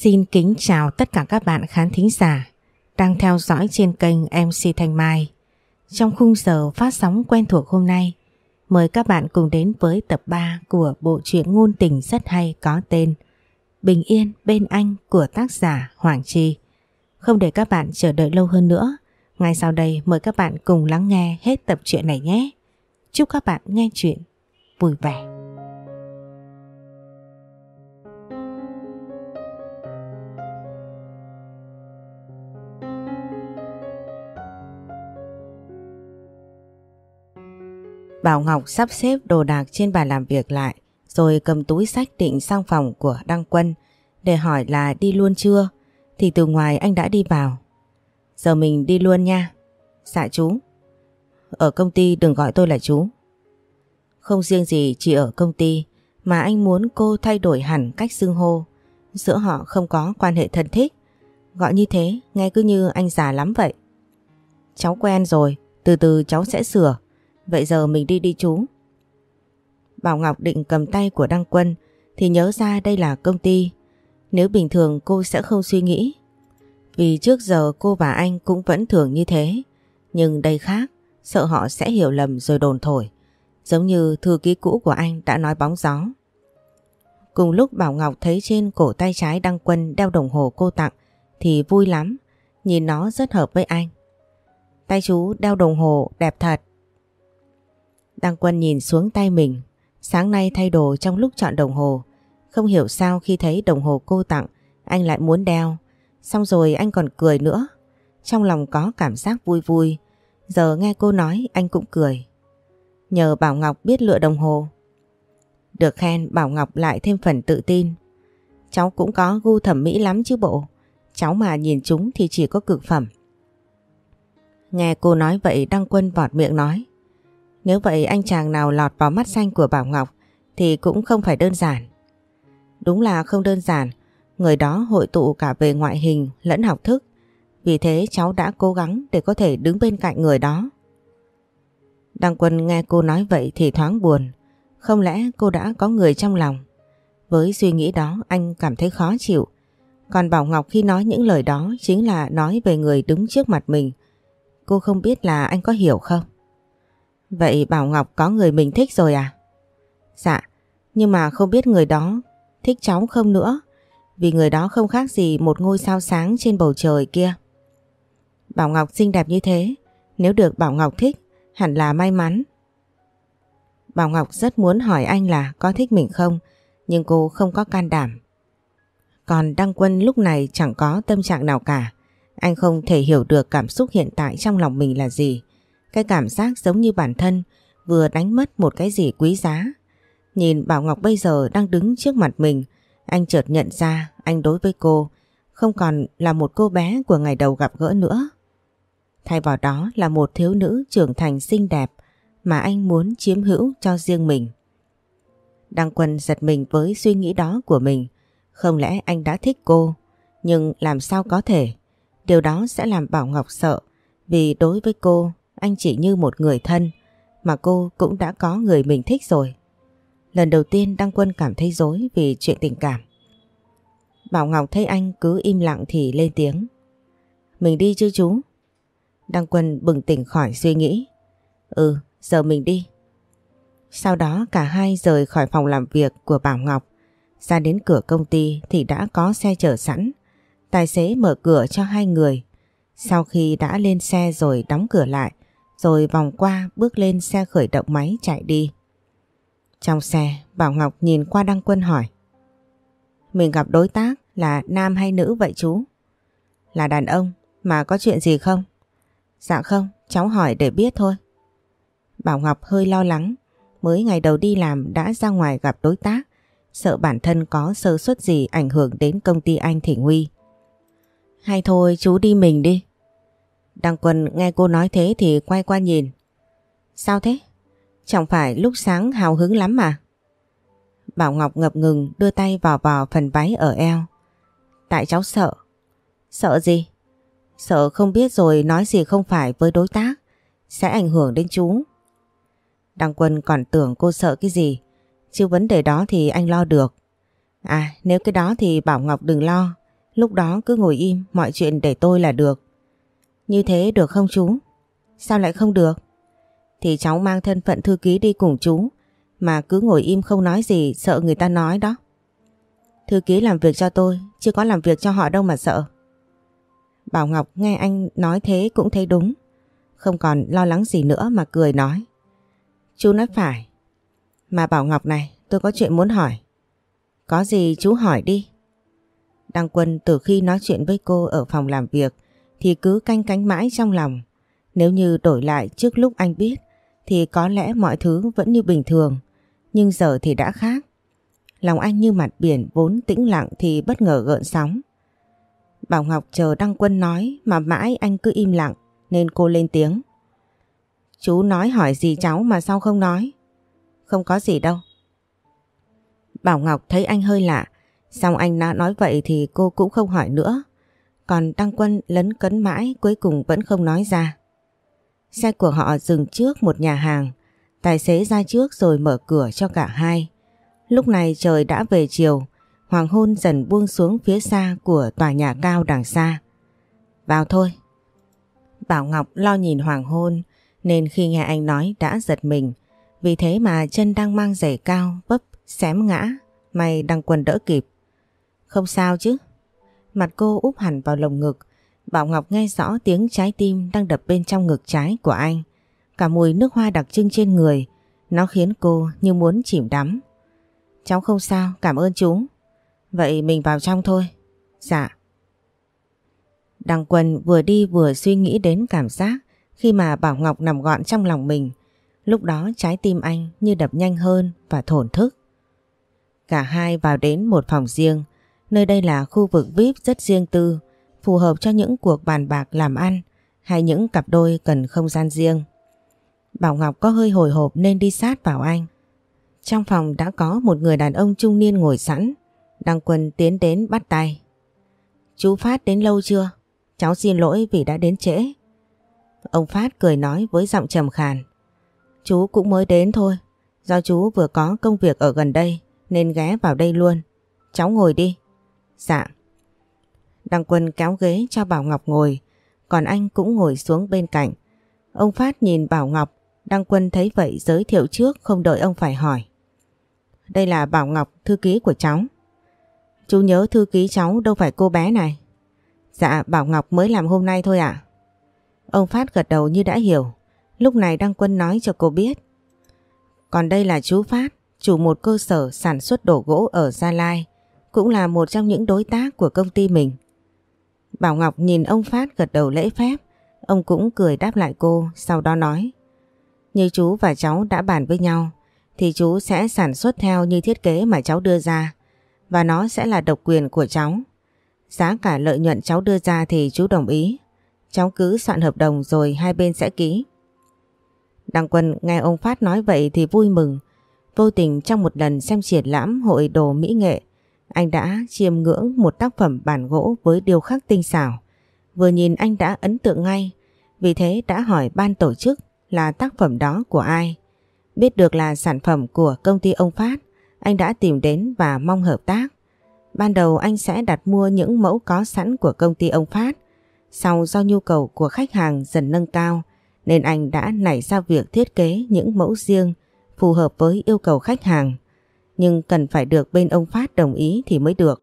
Xin kính chào tất cả các bạn khán thính giả đang theo dõi trên kênh MC Thanh Mai. Trong khung giờ phát sóng quen thuộc hôm nay, mời các bạn cùng đến với tập 3 của bộ truyện ngôn tình rất hay có tên Bình Yên bên anh của tác giả Hoàng Chi. Không để các bạn chờ đợi lâu hơn nữa, ngay sau đây mời các bạn cùng lắng nghe hết tập truyện này nhé. Chúc các bạn nghe chuyện vui vẻ. Bảo Ngọc sắp xếp đồ đạc trên bàn làm việc lại rồi cầm túi sách định sang phòng của Đăng Quân để hỏi là đi luôn chưa thì từ ngoài anh đã đi vào. Giờ mình đi luôn nha. Dạ chú. Ở công ty đừng gọi tôi là chú. Không riêng gì chỉ ở công ty mà anh muốn cô thay đổi hẳn cách xưng hô. Giữa họ không có quan hệ thân thích. Gọi như thế nghe cứ như anh già lắm vậy. Cháu quen rồi, từ từ cháu sẽ sửa. Vậy giờ mình đi đi chú. Bảo Ngọc định cầm tay của Đăng Quân thì nhớ ra đây là công ty. Nếu bình thường cô sẽ không suy nghĩ. Vì trước giờ cô và anh cũng vẫn thường như thế. Nhưng đây khác, sợ họ sẽ hiểu lầm rồi đồn thổi. Giống như thư ký cũ của anh đã nói bóng gió. Cùng lúc Bảo Ngọc thấy trên cổ tay trái Đăng Quân đeo đồng hồ cô tặng thì vui lắm, nhìn nó rất hợp với anh. Tay chú đeo đồng hồ đẹp thật. Đăng Quân nhìn xuống tay mình, sáng nay thay đồ trong lúc chọn đồng hồ. Không hiểu sao khi thấy đồng hồ cô tặng, anh lại muốn đeo. Xong rồi anh còn cười nữa. Trong lòng có cảm giác vui vui. Giờ nghe cô nói anh cũng cười. Nhờ Bảo Ngọc biết lựa đồng hồ. Được khen Bảo Ngọc lại thêm phần tự tin. Cháu cũng có gu thẩm mỹ lắm chứ bộ. Cháu mà nhìn chúng thì chỉ có cực phẩm. Nghe cô nói vậy Đăng Quân vọt miệng nói. Nếu vậy anh chàng nào lọt vào mắt xanh của Bảo Ngọc thì cũng không phải đơn giản. Đúng là không đơn giản, người đó hội tụ cả về ngoại hình lẫn học thức. Vì thế cháu đã cố gắng để có thể đứng bên cạnh người đó. Đăng Quân nghe cô nói vậy thì thoáng buồn. Không lẽ cô đã có người trong lòng? Với suy nghĩ đó anh cảm thấy khó chịu. Còn Bảo Ngọc khi nói những lời đó chính là nói về người đứng trước mặt mình. Cô không biết là anh có hiểu không? Vậy Bảo Ngọc có người mình thích rồi à? Dạ, nhưng mà không biết người đó thích cháu không nữa. Vì người đó không khác gì một ngôi sao sáng trên bầu trời kia. Bảo Ngọc xinh đẹp như thế, nếu được Bảo Ngọc thích, hẳn là may mắn. Bảo Ngọc rất muốn hỏi anh là có thích mình không, nhưng cô không có can đảm. Còn Đăng Quân lúc này chẳng có tâm trạng nào cả. Anh không thể hiểu được cảm xúc hiện tại trong lòng mình là gì. Cái cảm giác giống như bản thân vừa đánh mất một cái gì quý giá. Nhìn Bảo Ngọc bây giờ đang đứng trước mặt mình, anh chợt nhận ra anh đối với cô không còn là một cô bé của ngày đầu gặp gỡ nữa. Thay vào đó là một thiếu nữ trưởng thành xinh đẹp mà anh muốn chiếm hữu cho riêng mình. Đăng Quân giật mình với suy nghĩ đó của mình. Không lẽ anh đã thích cô, nhưng làm sao có thể? Điều đó sẽ làm Bảo Ngọc sợ vì đối với cô anh chỉ như một người thân mà cô cũng đã có người mình thích rồi. Lần đầu tiên Đăng Quân cảm thấy dối vì chuyện tình cảm. Bảo Ngọc thấy anh cứ im lặng thì lên tiếng. Mình đi chứ chú? Đăng Quân bừng tỉnh khỏi suy nghĩ. Ừ, giờ mình đi. Sau đó cả hai rời khỏi phòng làm việc của Bảo Ngọc. Ra đến cửa công ty thì đã có xe chở sẵn. Tài xế mở cửa cho hai người. Sau khi đã lên xe rồi đóng cửa lại, rồi vòng qua bước lên xe khởi động máy chạy đi. Trong xe, Bảo Ngọc nhìn qua Đăng Quân hỏi. Mình gặp đối tác là nam hay nữ vậy chú? Là đàn ông, mà có chuyện gì không? Dạ không, cháu hỏi để biết thôi. Bảo Ngọc hơi lo lắng, mới ngày đầu đi làm đã ra ngoài gặp đối tác, sợ bản thân có sơ suất gì ảnh hưởng đến công ty anh thì nguy. Hay thôi chú đi mình đi, Đăng Quân nghe cô nói thế thì quay qua nhìn. Sao thế? Chẳng phải lúc sáng hào hứng lắm mà. Bảo Ngọc ngập ngừng đưa tay vào vào phần váy ở eo. Tại cháu sợ. Sợ gì? Sợ không biết rồi nói gì không phải với đối tác. Sẽ ảnh hưởng đến chú. Đăng Quân còn tưởng cô sợ cái gì. Chứ vấn đề đó thì anh lo được. À nếu cái đó thì Bảo Ngọc đừng lo. Lúc đó cứ ngồi im, mọi chuyện để tôi là được. Như thế được không chú? Sao lại không được? Thì cháu mang thân phận thư ký đi cùng chú, mà cứ ngồi im không nói gì, sợ người ta nói đó. Thư ký làm việc cho tôi chứ có làm việc cho họ đâu mà sợ. Bảo Ngọc nghe anh nói thế cũng thấy đúng. Không còn lo lắng gì nữa mà cười nói. Chú nói phải. Mà Bảo Ngọc này, tôi có chuyện muốn hỏi. Có gì chú hỏi đi. Đăng Quân từ khi nói chuyện với cô ở phòng làm việc thì cứ canh cánh mãi trong lòng. Nếu như đổi lại trước lúc anh biết thì có lẽ mọi thứ vẫn như bình thường. Nhưng giờ thì đã khác. Lòng anh như mặt biển vốn tĩnh lặng thì bất ngờ gợn sóng. Bảo Ngọc chờ Đăng Quân nói mà mãi anh cứ im lặng nên cô lên tiếng. Chú nói hỏi gì cháu mà sao không nói? Không có gì đâu. Bảo Ngọc thấy anh hơi lạ, xong anh đã nói vậy thì cô cũng không hỏi nữa. Còn Đăng Quân lấn cấn mãi cuối cùng vẫn không nói ra. Xe của họ dừng trước một nhà hàng, tài xế ra trước rồi mở cửa cho cả hai. Lúc này trời đã về chiều, hoàng hôn dần buông xuống phía xa của tòa nhà cao đằng xa. Vào thôi. Bảo Ngọc lo nhìn hoàng hôn nên khi nghe anh nói đã giật mình. Vì thế mà chân đang mang giày cao vấp xém ngã, may đang quần đỡ kịp. Không sao chứ. Mặt cô úp hẳn vào lồng ngực, Bảo Ngọc nghe rõ tiếng trái tim đang đập bên trong ngực trái của anh. Cả mùi nước hoa đặc trưng trên người, nó khiến cô như muốn chìm đắm. Cháu không sao, cảm ơn chú. Vậy mình vào trong thôi. Dạ. Đăng Quân vừa đi vừa suy nghĩ đến cảm giác khi mà Bảo Ngọc nằm gọn trong lòng mình. Lúc đó trái tim anh như đập nhanh hơn và thổn thức. Cả hai vào đến một phòng riêng, nơi đây là khu vực VIP rất riêng tư, phù hợp cho những cuộc bàn bạc làm ăn hay những cặp đôi cần không gian riêng. Bảo Ngọc có hơi hồi hộp nên đi sát vào anh. Trong phòng đã có một người đàn ông trung niên ngồi sẵn. Đăng Quân tiến đến bắt tay. Chú Phát đến lâu chưa? Cháu xin lỗi vì đã đến trễ. Ông Phát cười nói với giọng trầm khàn. Chú cũng mới đến thôi. Do chú vừa có công việc ở gần đây nên ghé vào đây luôn. Cháu ngồi đi. Dạ. Đăng Quân kéo ghế cho Bảo Ngọc ngồi, còn anh cũng ngồi xuống bên cạnh. Ông Phát nhìn Bảo Ngọc, Đăng Quân thấy vậy giới thiệu trước không đợi ông phải hỏi. Đây là Bảo Ngọc, thư ký của cháu. Chú nhớ thư ký cháu đâu phải cô bé này. Dạ, Bảo Ngọc mới làm hôm nay thôi ạ. Ông Phát gật đầu như đã hiểu. Lúc này Đăng Quân nói cho cô biết. Còn đây là chú Phát, chủ một cơ sở sản xuất đồ gỗ ở Gia Lai, cũng là một trong những đối tác của công ty mình. Bảo Ngọc nhìn ông Phát gật đầu lễ phép, ông cũng cười đáp lại cô, sau đó nói. Như chú và cháu đã bàn với nhau, thì chú sẽ sản xuất theo như thiết kế mà cháu đưa ra, và nó sẽ là độc quyền của cháu. Giá cả lợi nhuận cháu đưa ra thì chú đồng ý. Cháu cứ soạn hợp đồng rồi hai bên sẽ ký. Đăng Quân nghe ông Phát nói vậy thì vui mừng. Vô tình trong một lần xem triển lãm hội đồ mỹ nghệ, anh đã chiêm ngưỡng một tác phẩm bản gỗ với điêu khắc tinh xảo. Vừa nhìn anh đã ấn tượng ngay, vì thế đã hỏi ban tổ chức là tác phẩm đó của ai. Biết được là sản phẩm của công ty ông Phát, anh đã tìm đến và mong hợp tác. Ban đầu anh sẽ đặt mua những mẫu có sẵn của công ty ông Phát. Sau do nhu cầu của khách hàng dần nâng cao nên anh đã nảy ra việc thiết kế những mẫu riêng phù hợp với yêu cầu khách hàng. Nhưng cần phải được bên ông Phát đồng ý thì mới được.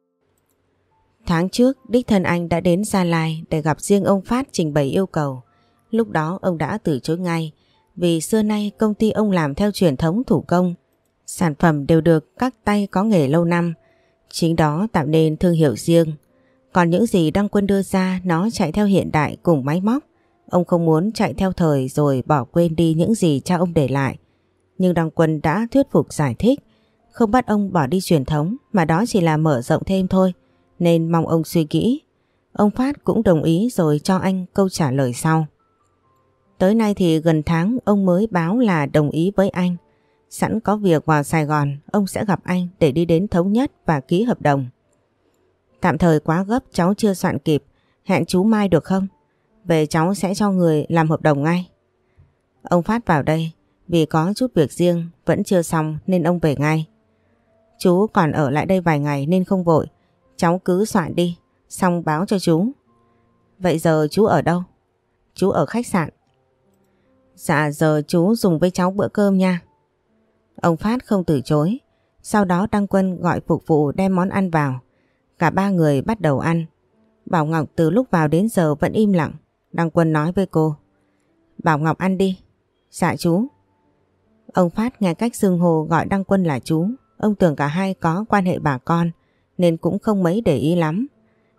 Tháng trước, đích thân anh đã đến Gia Lai để gặp riêng ông Phát trình bày yêu cầu. Lúc đó ông đã từ chối ngay vì xưa nay công ty ông làm theo truyền thống thủ công. Sản phẩm đều được các tay có nghề lâu năm Chính đó tạo nên thương hiệu riêng. Còn những gì Đăng Quân đưa ra nó chạy theo hiện đại cùng máy móc. Ông không muốn chạy theo thời rồi bỏ quên đi những gì cha ông để lại. Nhưng Đăng Quân đã thuyết phục giải thích. Không bắt ông bỏ đi truyền thống mà đó chỉ là mở rộng thêm thôi. Nên mong ông suy nghĩ. Ông Phát cũng đồng ý rồi cho anh câu trả lời sau. Tới nay thì gần tháng ông mới báo là đồng ý với anh. Sẵn có việc vào Sài Gòn, ông sẽ gặp anh để đi đến thống nhất và ký hợp đồng. Tạm thời quá gấp cháu chưa soạn kịp, hẹn chú mai được không? Về cháu sẽ cho người làm hợp đồng ngay. Ông Phát vào đây, vì có chút việc riêng, vẫn chưa xong nên ông về ngay. Chú còn ở lại đây vài ngày nên không vội, cháu cứ soạn đi, xong báo cho chú. Vậy giờ chú ở đâu? Chú ở khách sạn. Dạ giờ chú dùng với cháu bữa cơm nha. Ông Phát không từ chối. Sau đó Đăng Quân gọi phục vụ đem món ăn vào. Cả ba người bắt đầu ăn. Bảo Ngọc từ lúc vào đến giờ vẫn im lặng. Đăng Quân nói với cô. Bảo Ngọc ăn đi. Dạ chú. Ông Phát nghe cách xưng hồ gọi Đăng Quân là chú. Ông tưởng cả hai có quan hệ bà con nên cũng không mấy để ý lắm.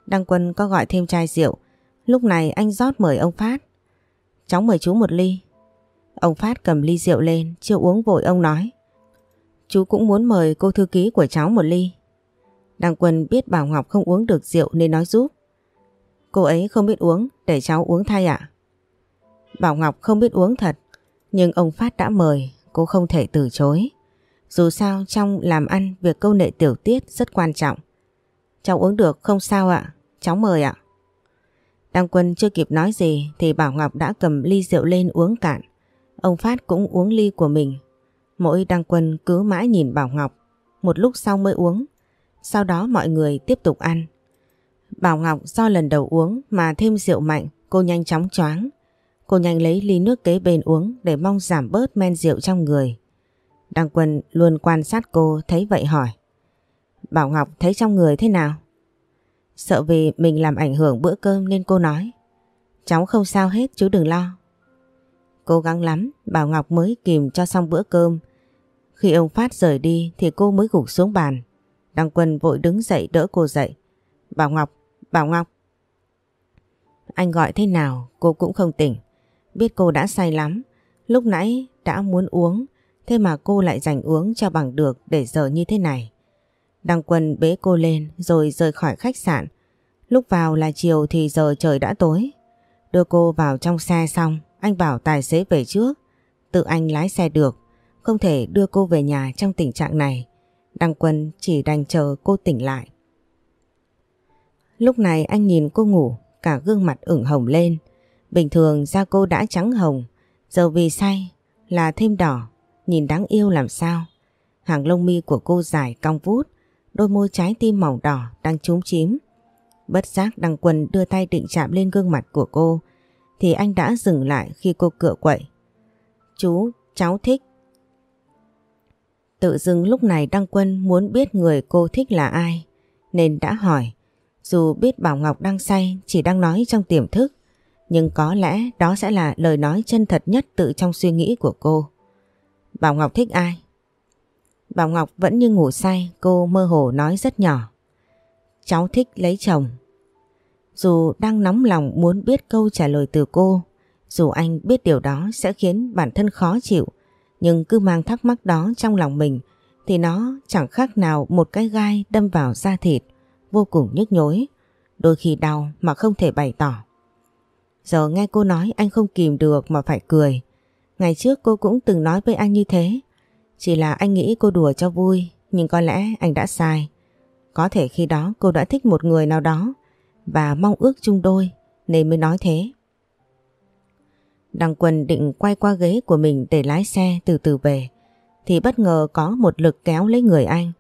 Đăng Quân có gọi thêm chai rượu. Lúc này anh rót mời ông Phát. Cháu mời chú một ly. Ông Phát cầm ly rượu lên, chưa uống vội ông nói. Chú cũng muốn mời cô thư ký của cháu một ly. Đăng Quân biết Bảo Ngọc không uống được rượu nên nói giúp. Cô ấy không biết uống, để cháu uống thay ạ. Bảo Ngọc không biết uống thật, nhưng ông Phát đã mời, cô không thể từ chối. Dù sao trong làm ăn việc câu nệ tiểu tiết rất quan trọng. Cháu uống được không sao ạ, cháu mời ạ. Đăng Quân chưa kịp nói gì thì Bảo Ngọc đã cầm ly rượu lên uống cạn. Ông Phát cũng uống ly của mình. Mỗi Đăng Quân cứ mãi nhìn Bảo Ngọc, một lúc sau mới uống. Sau đó mọi người tiếp tục ăn. Bảo Ngọc do lần đầu uống mà thêm rượu mạnh, cô nhanh chóng choáng. Cô nhanh lấy ly nước kế bên uống để mong giảm bớt men rượu trong người. Đăng Quân luôn quan sát cô thấy vậy hỏi. Bảo Ngọc thấy trong người thế nào? Sợ vì mình làm ảnh hưởng bữa cơm nên cô nói. Cháu không sao hết chú đừng lo. Cố gắng lắm Bảo Ngọc mới kìm cho xong bữa cơm. Khi ông Phát rời đi thì cô mới gục xuống bàn. Đăng Quân vội đứng dậy đỡ cô dậy. Bảo Ngọc, Bảo Ngọc. Anh gọi thế nào cô cũng không tỉnh. Biết cô đã say lắm. Lúc nãy đã muốn uống. Thế mà cô lại dành uống cho bằng được để giờ như thế này. Đăng Quân bế cô lên rồi rời khỏi khách sạn. Lúc vào là chiều thì giờ trời đã tối. Đưa cô vào trong xe xong, anh bảo tài xế về trước. Tự anh lái xe được, không thể đưa cô về nhà trong tình trạng này. Đăng Quân chỉ đành chờ cô tỉnh lại. Lúc này anh nhìn cô ngủ, cả gương mặt ửng hồng lên. Bình thường da cô đã trắng hồng, giờ vì say là thêm đỏ, nhìn đáng yêu làm sao. Hàng lông mi của cô dài cong vút, đôi môi trái tim màu đỏ đang trúng chím. Bất giác Đăng Quân đưa tay định chạm lên gương mặt của cô thì anh đã dừng lại khi cô cựa quậy. Chú, cháu thích. Tự dưng lúc này Đăng Quân muốn biết người cô thích là ai nên đã hỏi. Dù biết Bảo Ngọc đang say chỉ đang nói trong tiềm thức nhưng có lẽ đó sẽ là lời nói chân thật nhất tự trong suy nghĩ của cô. Bảo Ngọc thích ai? Bảo Ngọc vẫn như ngủ say, cô mơ hồ nói rất nhỏ. Cháu thích lấy chồng. Dù đang nóng lòng muốn biết câu trả lời từ cô, dù anh biết điều đó sẽ khiến bản thân khó chịu, nhưng cứ mang thắc mắc đó trong lòng mình thì nó chẳng khác nào một cái gai đâm vào da thịt, vô cùng nhức nhối, đôi khi đau mà không thể bày tỏ. Giờ nghe cô nói anh không kìm được mà phải cười. Ngày trước cô cũng từng nói với anh như thế, chỉ là anh nghĩ cô đùa cho vui, nhưng có lẽ anh đã sai. Có thể khi đó cô đã thích một người nào đó và mong ước chung đôi nên mới nói thế. Đăng Quân định quay qua ghế của mình để lái xe từ từ về thì bất ngờ có một lực kéo lấy người anh.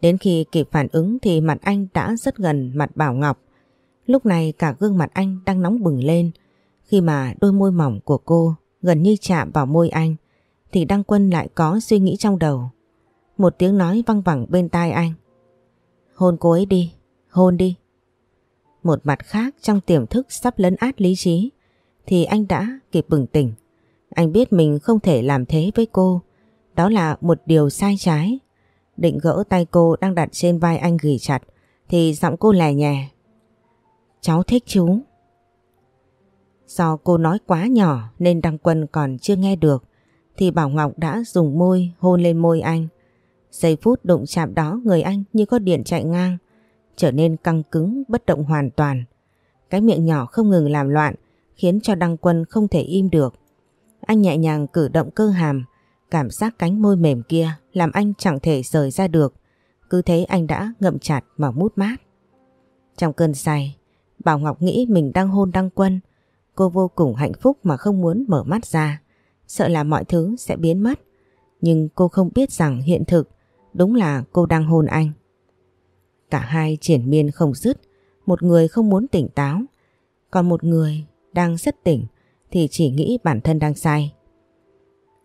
Đến khi kịp phản ứng thì mặt anh đã rất gần mặt Bảo Ngọc. Lúc này cả gương mặt anh đang nóng bừng lên khi mà đôi môi mỏng của cô gần như chạm vào môi anh thì Đăng Quân lại có suy nghĩ trong đầu. Một tiếng nói văng vẳng bên tai anh. Hôn cô ấy đi, hôn đi. Một mặt khác trong tiềm thức sắp lấn át lý trí thì anh đã kịp bừng tỉnh. Anh biết mình không thể làm thế với cô. Đó là một điều sai trái. Định gỡ tay cô đang đặt trên vai anh ghi chặt thì giọng cô lè nhẹ. Cháu thích chú. Do cô nói quá nhỏ nên Đăng Quân còn chưa nghe được thì Bảo Ngọc đã dùng môi hôn lên môi anh. Giây phút đụng chạm đó người anh như có điện chạy ngang, trở nên căng cứng bất động hoàn toàn. Cái miệng nhỏ không ngừng làm loạn khiến cho Đăng Quân không thể im được. Anh nhẹ nhàng cử động cơ hàm, cảm giác cánh môi mềm kia làm anh chẳng thể rời ra được. Cứ thế anh đã ngậm chặt mà mút mát. Trong cơn say, Bảo Ngọc nghĩ mình đang hôn Đăng Quân. Cô vô cùng hạnh phúc mà không muốn mở mắt ra sợ là mọi thứ sẽ biến mất. Nhưng cô không biết rằng hiện thực đúng là cô đang hôn anh. Cả hai triển miên không dứt, một người không muốn tỉnh táo, còn một người đang rất tỉnh thì chỉ nghĩ bản thân đang sai.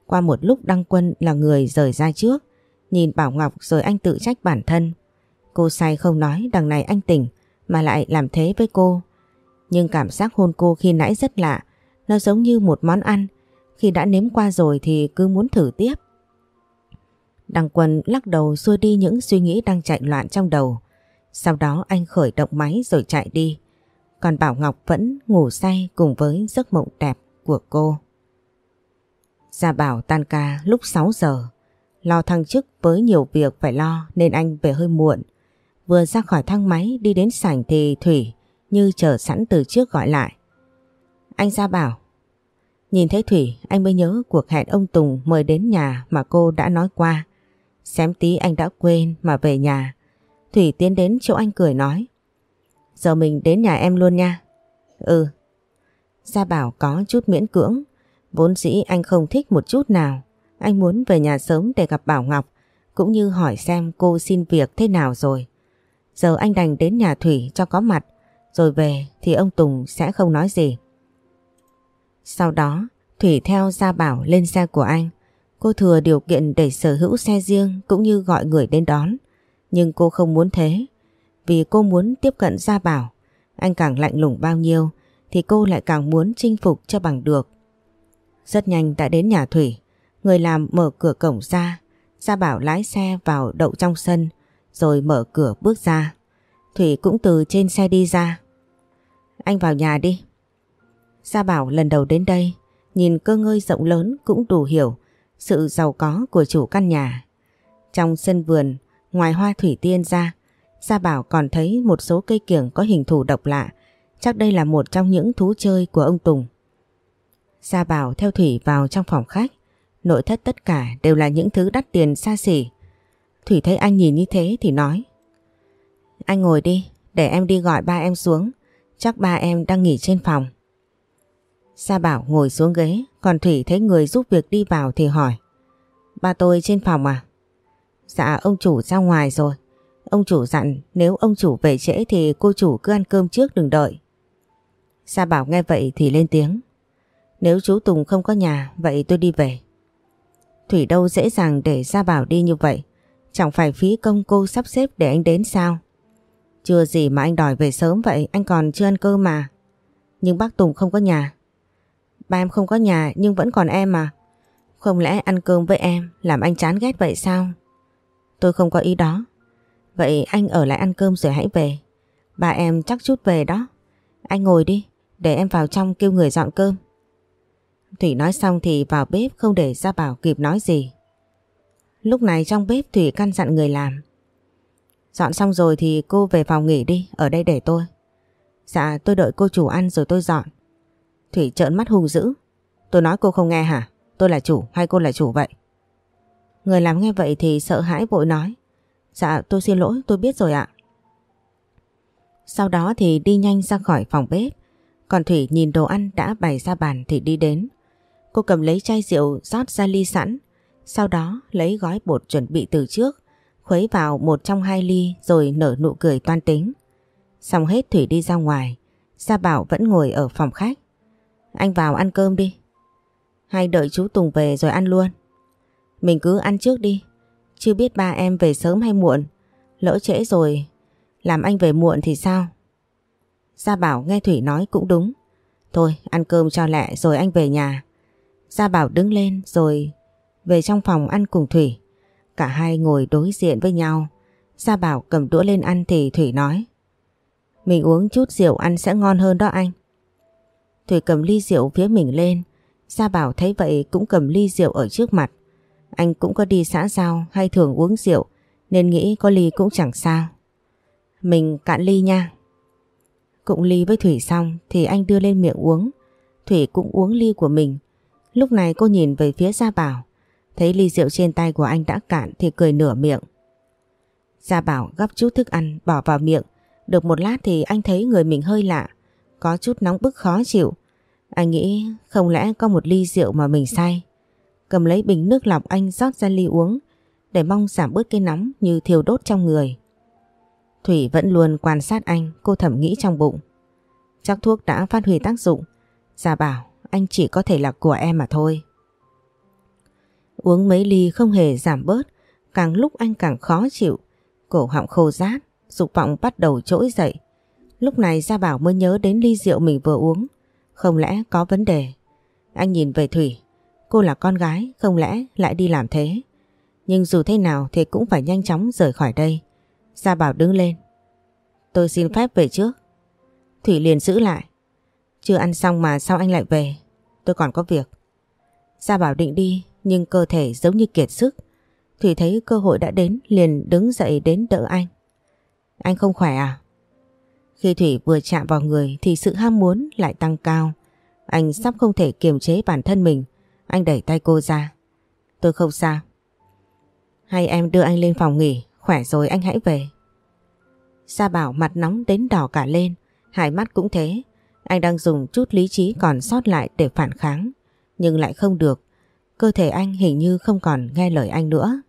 Qua một lúc Đăng Quân là người rời ra trước, nhìn Bảo Ngọc rồi anh tự trách bản thân. Cô say không nói đằng này anh tỉnh mà lại làm thế với cô. Nhưng cảm giác hôn cô khi nãy rất lạ, nó giống như một món ăn. Khi đã nếm qua rồi thì cứ muốn thử tiếp. Đăng Quân lắc đầu xua đi những suy nghĩ đang chạy loạn trong đầu. Sau đó anh khởi động máy rồi chạy đi. Còn Bảo Ngọc vẫn ngủ say cùng với giấc mộng đẹp của cô. Gia Bảo tan ca lúc 6 giờ. Lo thăng chức với nhiều việc phải lo nên anh về hơi muộn. Vừa ra khỏi thang máy đi đến sảnh thì Thủy như chờ sẵn từ trước gọi lại. Anh ra Bảo. Nhìn thấy Thủy, anh mới nhớ cuộc hẹn ông Tùng mời đến nhà mà cô đã nói qua. Xém tí anh đã quên mà về nhà. Thủy tiến đến chỗ anh cười nói. Giờ mình đến nhà em luôn nha. Ừ. Gia Bảo có chút miễn cưỡng. Vốn dĩ anh không thích một chút nào. Anh muốn về nhà sớm để gặp Bảo Ngọc. Cũng như hỏi xem cô xin việc thế nào rồi. Giờ anh đành đến nhà Thủy cho có mặt. Rồi về thì ông Tùng sẽ không nói gì. Sau đó, Thủy theo Gia Bảo lên xe của anh. Cô thừa điều kiện để sở hữu xe riêng cũng như gọi người đến đón. Nhưng cô không muốn thế. Vì cô muốn tiếp cận Gia Bảo. Anh càng lạnh lùng bao nhiêu thì cô lại càng muốn chinh phục cho bằng được. Rất nhanh đã đến nhà Thủy. Người làm mở cửa cổng ra. Gia Bảo lái xe vào đậu trong sân, rồi mở cửa bước ra. Thủy cũng từ trên xe đi ra. Anh vào nhà đi. Gia Bảo lần đầu đến đây, nhìn cơ ngơi rộng lớn cũng đủ hiểu sự giàu có của chủ căn nhà. Trong sân vườn, ngoài hoa thủy tiên ra, Gia Bảo còn thấy một số cây kiểng có hình thù độc lạ, chắc đây là một trong những thú chơi của ông Tùng. Gia Bảo theo Thủy vào trong phòng khách, nội thất tất cả đều là những thứ đắt tiền xa xỉ. Thủy thấy anh nhìn như thế thì nói Anh ngồi đi, để em đi gọi ba em xuống, chắc ba em đang nghỉ trên phòng. Sa Bảo ngồi xuống ghế, còn Thủy thấy người giúp việc đi vào thì hỏi. Ba tôi trên phòng à? Dạ ông chủ ra ngoài rồi. Ông chủ dặn nếu ông chủ về trễ thì cô chủ cứ ăn cơm trước đừng đợi. Sa Bảo nghe vậy thì lên tiếng. Nếu chú Tùng không có nhà vậy tôi đi về. Thủy đâu dễ dàng để Sa Bảo đi như vậy. Chẳng phải phí công cô sắp xếp để anh đến sao? Chưa gì mà anh đòi về sớm vậy anh còn chưa ăn cơm mà. Nhưng bác Tùng không có nhà Ba em không có nhà nhưng vẫn còn em mà. Không lẽ ăn cơm với em làm anh chán ghét vậy sao? Tôi không có ý đó. Vậy anh ở lại ăn cơm rồi hãy về. Ba em chắc chút về đó. Anh ngồi đi, để em vào trong kêu người dọn cơm. Thủy nói xong thì vào bếp không để Gia Bảo kịp nói gì. Lúc này trong bếp Thủy căn dặn người làm. Dọn xong rồi thì cô về phòng nghỉ đi, ở đây để tôi. Dạ tôi đợi cô chủ ăn rồi tôi dọn. Thủy trợn mắt hung dữ. Tôi nói cô không nghe hả? Tôi là chủ hay cô là chủ vậy? Người làm nghe vậy thì sợ hãi vội nói. Dạ tôi xin lỗi tôi biết rồi ạ. Sau đó thì đi nhanh ra khỏi phòng bếp. Còn Thủy nhìn đồ ăn đã bày ra bàn thì đi đến. Cô cầm lấy chai rượu rót ra ly sẵn. Sau đó lấy gói bột chuẩn bị từ trước. Khuấy vào một trong hai ly rồi nở nụ cười toan tính. Xong hết Thủy đi ra ngoài. Gia Bảo vẫn ngồi ở phòng khách. Anh vào ăn cơm đi. Hay đợi chú Tùng về rồi ăn luôn. Mình cứ ăn trước đi. Chưa biết ba em về sớm hay muộn. Lỡ trễ rồi. Làm anh về muộn thì sao? Gia Bảo nghe Thủy nói cũng đúng. Thôi, ăn cơm cho lẹ rồi anh về nhà. Gia Bảo đứng lên rồi về trong phòng ăn cùng Thủy. Cả hai ngồi đối diện với nhau. Gia Bảo cầm đũa lên ăn thì Thủy nói. Mình uống chút rượu ăn sẽ ngon hơn đó anh. Thủy cầm ly rượu phía mình lên. Gia Bảo thấy vậy cũng cầm ly rượu ở trước mặt. Anh cũng có đi xã giao hay thường uống rượu, nên nghĩ có ly cũng chẳng sao. Mình cạn ly nha. Cụng ly với Thủy xong thì anh đưa lên miệng uống. Thủy cũng uống ly của mình. Lúc này cô nhìn về phía Gia Bảo. Thấy ly rượu trên tay của anh đã cạn thì cười nửa miệng. Gia Bảo gắp chút thức ăn bỏ vào miệng. Được một lát thì anh thấy người mình hơi lạ. Có chút nóng bức khó chịu. Anh nghĩ không lẽ có một ly rượu mà mình say. Cầm lấy bình nước lọc anh rót ra ly uống để mong giảm bớt cái nóng như thiêu đốt trong người. Thủy vẫn luôn quan sát anh, cô thầm nghĩ trong bụng. Chắc thuốc đã phát huy tác dụng. Gia bảo, anh chỉ có thể là của em mà thôi. Uống mấy ly không hề giảm bớt, càng lúc anh càng khó chịu. Cổ họng khô rát, dục vọng bắt đầu trỗi dậy. Lúc này Gia Bảo mới nhớ đến ly rượu mình vừa uống. Không lẽ có vấn đề? Anh nhìn về Thủy. Cô là con gái, không lẽ lại đi làm thế? Nhưng dù thế nào thì cũng phải nhanh chóng rời khỏi đây. Gia Bảo đứng lên. Tôi xin phép về trước. Thủy liền giữ lại. Chưa ăn xong mà sao anh lại về? Tôi còn có việc. Gia Bảo định đi nhưng cơ thể giống như kiệt sức. Thủy thấy cơ hội đã đến liền đứng dậy đến đỡ anh. Anh không khỏe à? Khi Thủy vừa chạm vào người thì sự ham muốn lại tăng cao. Anh sắp không thể kiềm chế bản thân mình. Anh đẩy tay cô ra. Tôi không sao. Hay em đưa anh lên phòng nghỉ, khỏe rồi anh hãy về. Sa bảo mặt nóng đến đỏ cả lên, hai mắt cũng thế. Anh đang dùng chút lý trí còn sót lại để phản kháng, nhưng lại không được. Cơ thể anh hình như không còn nghe lời anh nữa.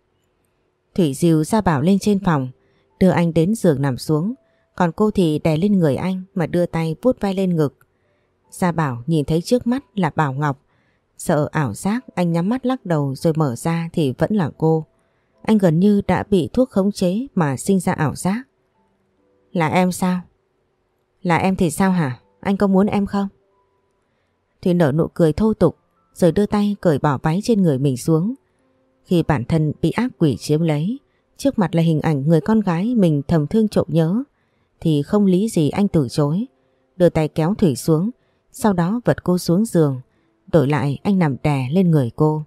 Thủy dìu ra Bảo lên trên phòng, đưa anh đến giường nằm xuống, còn cô thì đè lên người anh mà đưa tay vuốt vai lên ngực. Gia Bảo nhìn thấy trước mắt là Bảo Ngọc, sợ ảo giác anh nhắm mắt lắc đầu rồi mở ra thì vẫn là cô. Anh gần như đã bị thuốc khống chế mà sinh ra ảo giác. Là em sao? Là em thì sao hả? Anh có muốn em không? Thì nở nụ cười thô tục rồi đưa tay cởi bỏ váy trên người mình xuống. Khi bản thân bị ác quỷ chiếm lấy, trước mặt là hình ảnh người con gái mình thầm thương trộm nhớ, thì không lý gì anh từ chối. Đưa tay kéo Thủy xuống, sau đó vật cô xuống giường, đổi lại anh nằm đè lên người cô.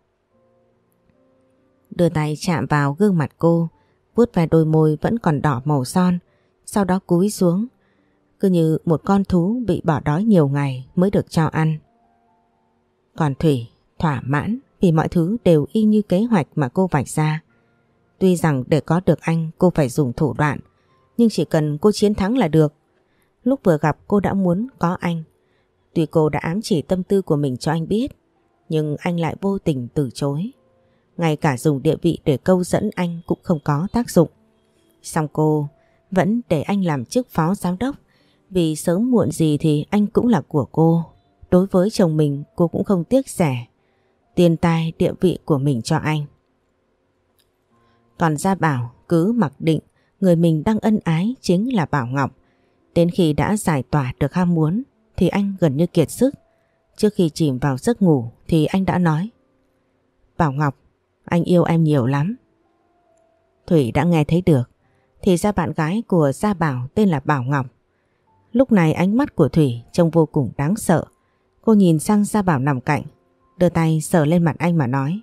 Đưa tay chạm vào gương mặt cô, vuốt về đôi môi vẫn còn đỏ màu son, sau đó cúi xuống. Cứ như một con thú bị bỏ đói nhiều ngày mới được cho ăn. Còn Thủy thỏa mãn vì mọi thứ đều y như kế hoạch mà cô vạch ra. Tuy rằng để có được anh cô phải dùng thủ đoạn, nhưng chỉ cần cô chiến thắng là được. Lúc vừa gặp cô đã muốn có anh. Tuy cô đã ám chỉ tâm tư của mình cho anh biết, nhưng anh lại vô tình từ chối. Ngay cả dùng địa vị để câu dẫn anh cũng không có tác dụng. Xong cô vẫn để anh làm chức phó giám đốc vì sớm muộn gì thì anh cũng là của cô. Đối với chồng mình cô cũng không tiếc rẻ tiền tài địa vị của mình cho anh. toàn Gia Bảo cứ mặc định người mình đang ân ái chính là Bảo Ngọc. Đến khi đã giải tỏa được ham muốn thì anh gần như kiệt sức. Trước khi chìm vào giấc ngủ thì anh đã nói Bảo Ngọc, anh yêu em nhiều lắm. Thủy đã nghe thấy được thì ra bạn gái của Gia Bảo tên là Bảo Ngọc. Lúc này ánh mắt của Thủy trông vô cùng đáng sợ. Cô nhìn sang Gia Bảo nằm cạnh, đưa tay sờ lên mặt anh mà nói.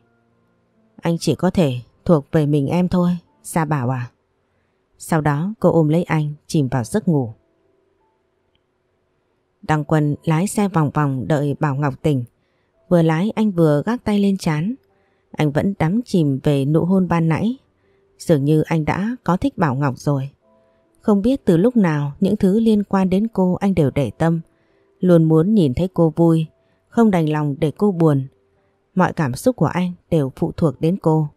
Anh chỉ có thể thuộc về mình em thôi, Gia Bảo à. Sau đó cô ôm lấy anh chìm vào giấc ngủ. Đăng Quân lái xe vòng vòng đợi Bảo Ngọc tỉnh. Vừa lái anh vừa gác tay lên chán. Anh vẫn đắm chìm về nụ hôn ban nãy. Dường như anh đã có thích Bảo Ngọc rồi. Không biết từ lúc nào những thứ liên quan đến cô anh đều để tâm. Luôn muốn nhìn thấy cô vui, không đành lòng để cô buồn. Mọi cảm xúc của anh đều phụ thuộc đến cô.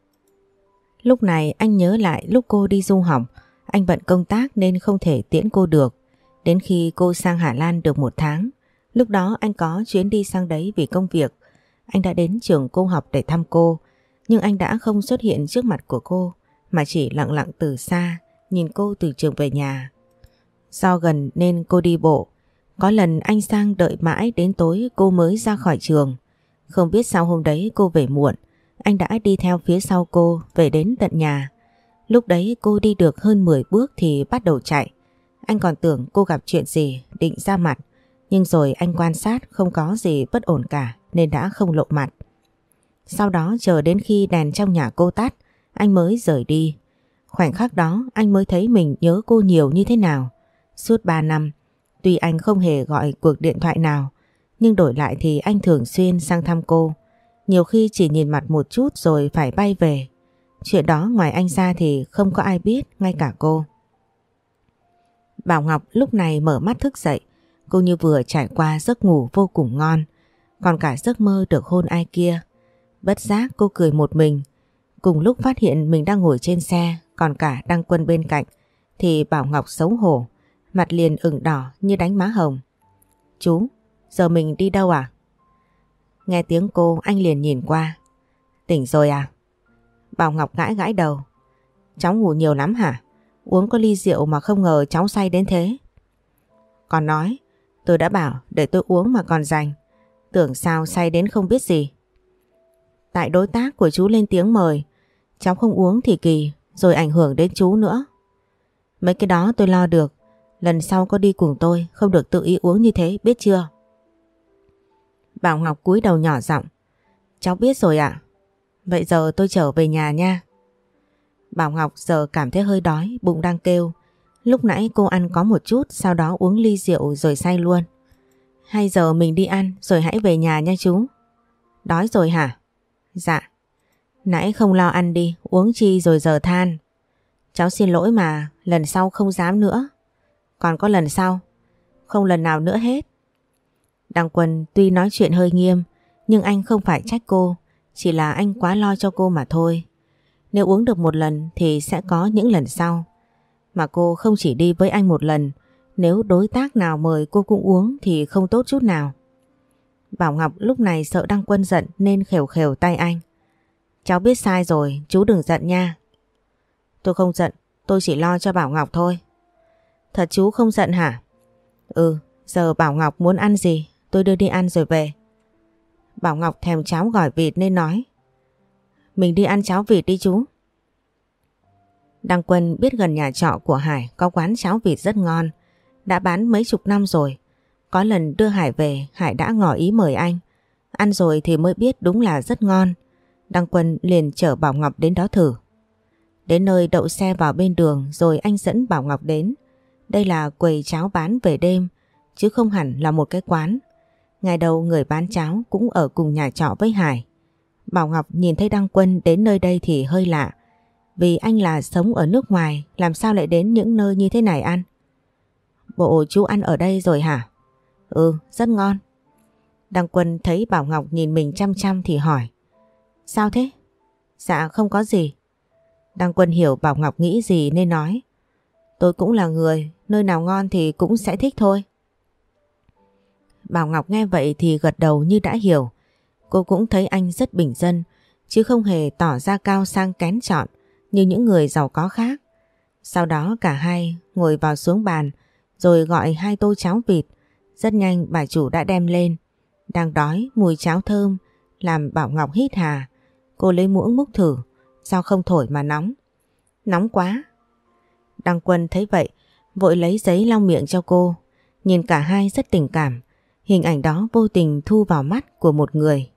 Lúc này anh nhớ lại lúc cô đi du học, anh bận công tác nên không thể tiễn cô được. Đến khi cô sang Hà Lan được một tháng, lúc đó anh có chuyến đi sang đấy vì công việc. Anh đã đến trường cô học để thăm cô, nhưng anh đã không xuất hiện trước mặt của cô, mà chỉ lặng lặng từ xa, nhìn cô từ trường về nhà. Do gần nên cô đi bộ, có lần anh sang đợi mãi đến tối cô mới ra khỏi trường. Không biết sao hôm đấy cô về muộn, anh đã đi theo phía sau cô về đến tận nhà. Lúc đấy cô đi được hơn 10 bước thì bắt đầu chạy. Anh còn tưởng cô gặp chuyện gì, định ra mặt. Nhưng rồi anh quan sát không có gì bất ổn cả nên đã không lộ mặt. Sau đó chờ đến khi đèn trong nhà cô tắt, anh mới rời đi. Khoảnh khắc đó anh mới thấy mình nhớ cô nhiều như thế nào. Suốt 3 năm, tuy anh không hề gọi cuộc điện thoại nào, nhưng đổi lại thì anh thường xuyên sang thăm cô. Nhiều khi chỉ nhìn mặt một chút rồi phải bay về. Chuyện đó ngoài anh ra thì không có ai biết, ngay cả cô. Bảo Ngọc lúc này mở mắt thức dậy, cô như vừa trải qua giấc ngủ vô cùng ngon, còn cả giấc mơ được hôn ai kia. Bất giác cô cười một mình, cùng lúc phát hiện mình đang ngồi trên xe, còn cả đăng quân bên cạnh, thì Bảo Ngọc xấu hổ, mặt liền ửng đỏ như đánh má hồng. Chú, giờ mình đi đâu à? Nghe tiếng cô anh liền nhìn qua. Tỉnh rồi à? Bảo Ngọc gãi gãi đầu. Cháu ngủ nhiều lắm hả? Uống có ly rượu mà không ngờ cháu say đến thế. Còn nói, tôi đã bảo để tôi uống mà còn dành. Tưởng sao say đến không biết gì. Tại đối tác của chú lên tiếng mời, cháu không uống thì kỳ, rồi ảnh hưởng đến chú nữa. Mấy cái đó tôi lo được, lần sau có đi cùng tôi không được tự ý uống như thế, biết chưa? Bảo Ngọc cúi đầu nhỏ giọng. Cháu biết rồi ạ. Vậy giờ tôi trở về nhà nha. Bảo Ngọc giờ cảm thấy hơi đói, bụng đang kêu. Lúc nãy cô ăn có một chút, sau đó uống ly rượu rồi say luôn. Hay giờ mình đi ăn rồi hãy về nhà nha chú. Đói rồi hả? Dạ. Nãy không lo ăn đi, uống chi rồi giờ than. Cháu xin lỗi mà, lần sau không dám nữa. Còn có lần sau? Không lần nào nữa hết. Đăng Quân tuy nói chuyện hơi nghiêm, nhưng anh không phải trách cô, chỉ là anh quá lo cho cô mà thôi. Nếu uống được một lần thì sẽ có những lần sau. Mà cô không chỉ đi với anh một lần, nếu đối tác nào mời cô cũng uống thì không tốt chút nào. Bảo Ngọc lúc này sợ Đăng Quân giận nên khều khều tay anh. Cháu biết sai rồi, chú đừng giận nha. Tôi không giận, tôi chỉ lo cho Bảo Ngọc thôi. Thật chú không giận hả? Ừ, giờ Bảo Ngọc muốn ăn gì, tôi đưa đi ăn rồi về. Bảo Ngọc thèm cháo gỏi vịt nên nói. Mình đi ăn cháo vịt đi chú. Đăng Quân biết gần nhà trọ của Hải có quán cháo vịt rất ngon. Đã bán mấy chục năm rồi. Có lần đưa Hải về, Hải đã ngỏ ý mời anh. Ăn rồi thì mới biết đúng là rất ngon. Đăng Quân liền chở Bảo Ngọc đến đó thử. Đến nơi đậu xe vào bên đường rồi anh dẫn Bảo Ngọc đến. Đây là quầy cháo bán về đêm, chứ không hẳn là một cái quán. Ngày đầu người bán cháo cũng ở cùng nhà trọ với Hải. Bảo Ngọc nhìn thấy Đăng Quân đến nơi đây thì hơi lạ. Vì anh là sống ở nước ngoài, làm sao lại đến những nơi như thế này ăn? Bộ chú ăn ở đây rồi hả? Ừ, rất ngon. Đăng Quân thấy Bảo Ngọc nhìn mình chăm chăm thì hỏi. Sao thế? Dạ không có gì. Đăng Quân hiểu Bảo Ngọc nghĩ gì nên nói. Tôi cũng là người, nơi nào ngon thì cũng sẽ thích thôi. Bảo Ngọc nghe vậy thì gật đầu như đã hiểu. Cô cũng thấy anh rất bình dân, chứ không hề tỏ ra cao sang kén chọn như những người giàu có khác. Sau đó cả hai ngồi vào xuống bàn rồi gọi hai tô cháo vịt. Rất nhanh bà chủ đã đem lên. Đang đói mùi cháo thơm làm Bảo Ngọc hít hà. Cô lấy muỗng múc thử, sao không thổi mà nóng. Nóng quá. Đăng Quân thấy vậy, vội lấy giấy lau miệng cho cô. Nhìn cả hai rất tình cảm. Hình ảnh đó vô tình thu vào mắt của một người.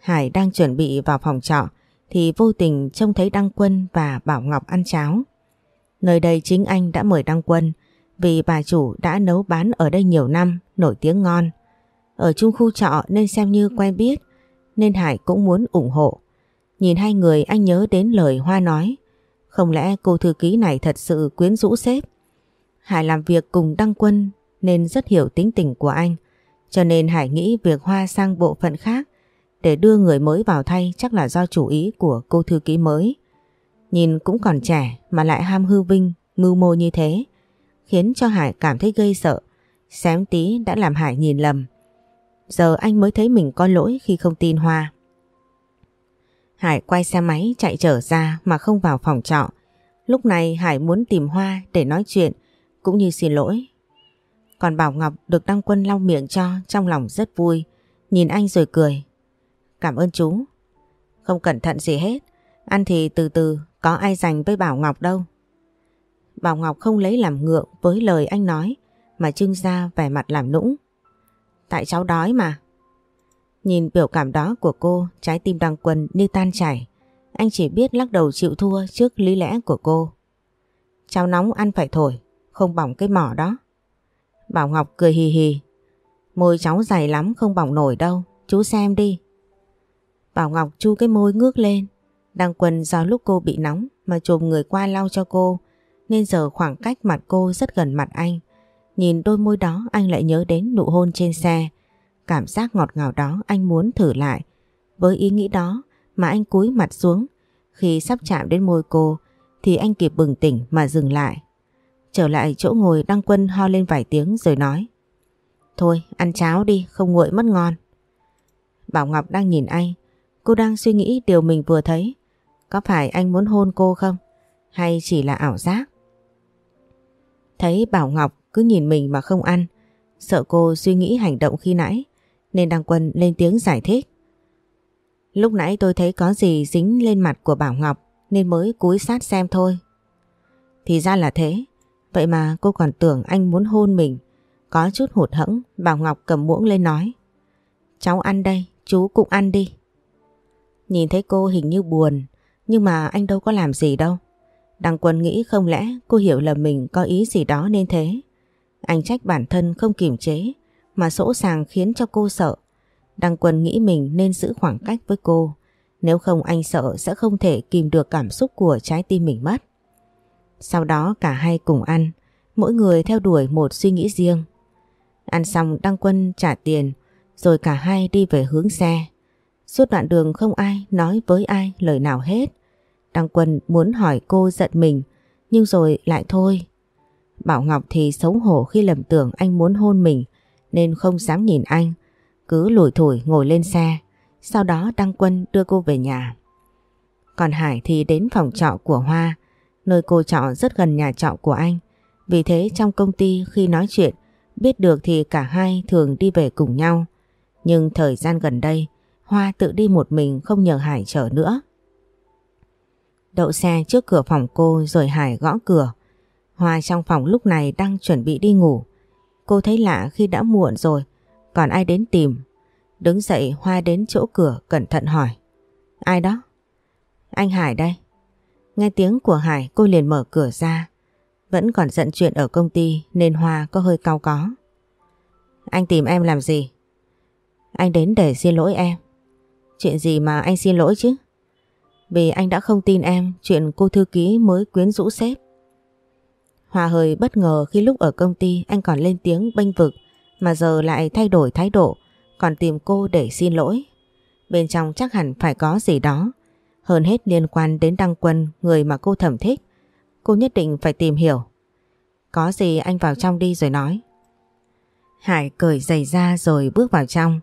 Hải đang chuẩn bị vào phòng trọ thì vô tình trông thấy Đăng Quân và Bảo Ngọc ăn cháo. Nơi đây chính anh đã mời Đăng Quân vì bà chủ đã nấu bán ở đây nhiều năm, nổi tiếng ngon. Ở chung khu trọ nên xem như quen biết nên Hải cũng muốn ủng hộ. Nhìn hai người anh nhớ đến lời Hoa nói. Không lẽ cô thư ký này thật sự quyến rũ sếp? Hải làm việc cùng Đăng Quân nên rất hiểu tính tình của anh. Cho nên Hải nghĩ việc Hoa sang bộ phận khác để đưa người mới vào thay chắc là do chủ ý của cô thư ký mới. Nhìn cũng còn trẻ mà lại ham hư vinh, mưu mô như thế, khiến cho Hải cảm thấy gây sợ. Xém tí đã làm Hải nhìn lầm. Giờ anh mới thấy mình có lỗi khi không tin Hoa. Hải quay xe máy chạy trở ra mà không vào phòng trọ. Lúc này Hải muốn tìm Hoa để nói chuyện, cũng như xin lỗi. Còn Bảo Ngọc được Đăng Quân lau miệng cho trong lòng rất vui. Nhìn anh rồi cười. Cảm ơn chú. Không cẩn thận gì hết. Ăn thì từ từ, có ai dành với Bảo Ngọc đâu. Bảo Ngọc không lấy làm ngượng với lời anh nói, mà trưng ra vẻ mặt làm nũng. Tại cháu đói mà. Nhìn biểu cảm đó của cô, trái tim đăng quần như tan chảy. Anh chỉ biết lắc đầu chịu thua trước lý lẽ của cô. Cháo nóng ăn phải thổi, không bỏng cái mỏ đó. Bảo Ngọc cười hì hì. Môi cháu dày lắm không bỏng nổi đâu, chú xem đi. Bảo Ngọc chu cái môi ngước lên. Đăng quần do lúc cô bị nóng mà chồm người qua lau cho cô nên giờ khoảng cách mặt cô rất gần mặt anh. Nhìn đôi môi đó anh lại nhớ đến nụ hôn trên xe. Cảm giác ngọt ngào đó anh muốn thử lại. Với ý nghĩ đó mà anh cúi mặt xuống. Khi sắp chạm đến môi cô thì anh kịp bừng tỉnh mà dừng lại. Trở lại chỗ ngồi Đăng Quân ho lên vài tiếng rồi nói, Thôi, ăn cháo đi, không nguội mất ngon. Bảo Ngọc đang nhìn anh, Cô đang suy nghĩ điều mình vừa thấy, Có phải anh muốn hôn cô không? Hay chỉ là ảo giác? Thấy Bảo Ngọc cứ nhìn mình mà không ăn, Sợ cô suy nghĩ hành động khi nãy nên Đăng Quân lên tiếng giải thích. Lúc nãy tôi thấy có gì dính lên mặt của Bảo Ngọc Nên mới cúi sát xem thôi. Thì ra là thế. Vậy mà cô còn tưởng anh muốn hôn mình. Có chút hụt hẫng Bảo Ngọc cầm muỗng lên nói. Cháu ăn đây, chú cũng ăn đi. Nhìn thấy cô hình như buồn Nhưng mà anh đâu có làm gì đâu. Đăng quân nghĩ không lẽ cô hiểu là mình có ý gì đó nên thế. Anh trách bản thân không kiềm chế mà sỗ sàng khiến cho cô sợ. Đăng quân nghĩ mình nên giữ khoảng cách với cô. Nếu không anh sợ sẽ không thể kìm được cảm xúc của trái tim mình mất. Sau đó cả hai cùng ăn Mỗi người theo đuổi một suy nghĩ riêng. Ăn xong Đăng quân trả tiền Rồi cả hai đi về hướng xe. Suốt đoạn đường không ai nói với ai lời nào hết. Đăng Quân muốn hỏi cô giận mình, nhưng rồi lại thôi. Bảo Ngọc thì xấu hổ khi lầm tưởng anh muốn hôn mình, nên không dám nhìn anh. Cứ lủi thủi ngồi lên xe, sau đó Đăng Quân đưa cô về nhà. Còn Hải thì đến phòng trọ của Hoa, nơi cô trọ rất gần nhà trọ của anh. Vì thế trong công ty khi nói chuyện, biết được thì cả hai thường đi về cùng nhau. Nhưng thời gian gần đây, Hoa tự đi một mình không nhờ Hải chở nữa. Đậu xe trước cửa phòng cô rồi Hải gõ cửa. Hoa trong phòng lúc này đang chuẩn bị đi ngủ. Cô thấy lạ khi đã muộn rồi, còn ai đến tìm. Đứng dậy Hoa đến chỗ cửa cẩn thận hỏi. Ai đó? Anh Hải đây. Nghe tiếng của Hải cô liền mở cửa ra. Vẫn còn giận chuyện ở công ty nên Hoa có hơi cao có. Anh tìm em làm gì? Anh đến để xin lỗi em. Chuyện gì mà anh xin lỗi chứ? Vì anh đã không tin em chuyện cô thư ký mới quyến rũ sếp. Hòa hơi bất ngờ khi lúc ở công ty anh còn lên tiếng bênh vực, mà giờ lại thay đổi thái độ, còn tìm cô để xin lỗi. Bên trong chắc hẳn phải có gì đó hơn hết liên quan đến Đăng Quân, người mà cô thẩm thích. Cô nhất định phải tìm hiểu. Có gì anh vào trong đi rồi nói. Hải cởi giày ra rồi bước vào trong.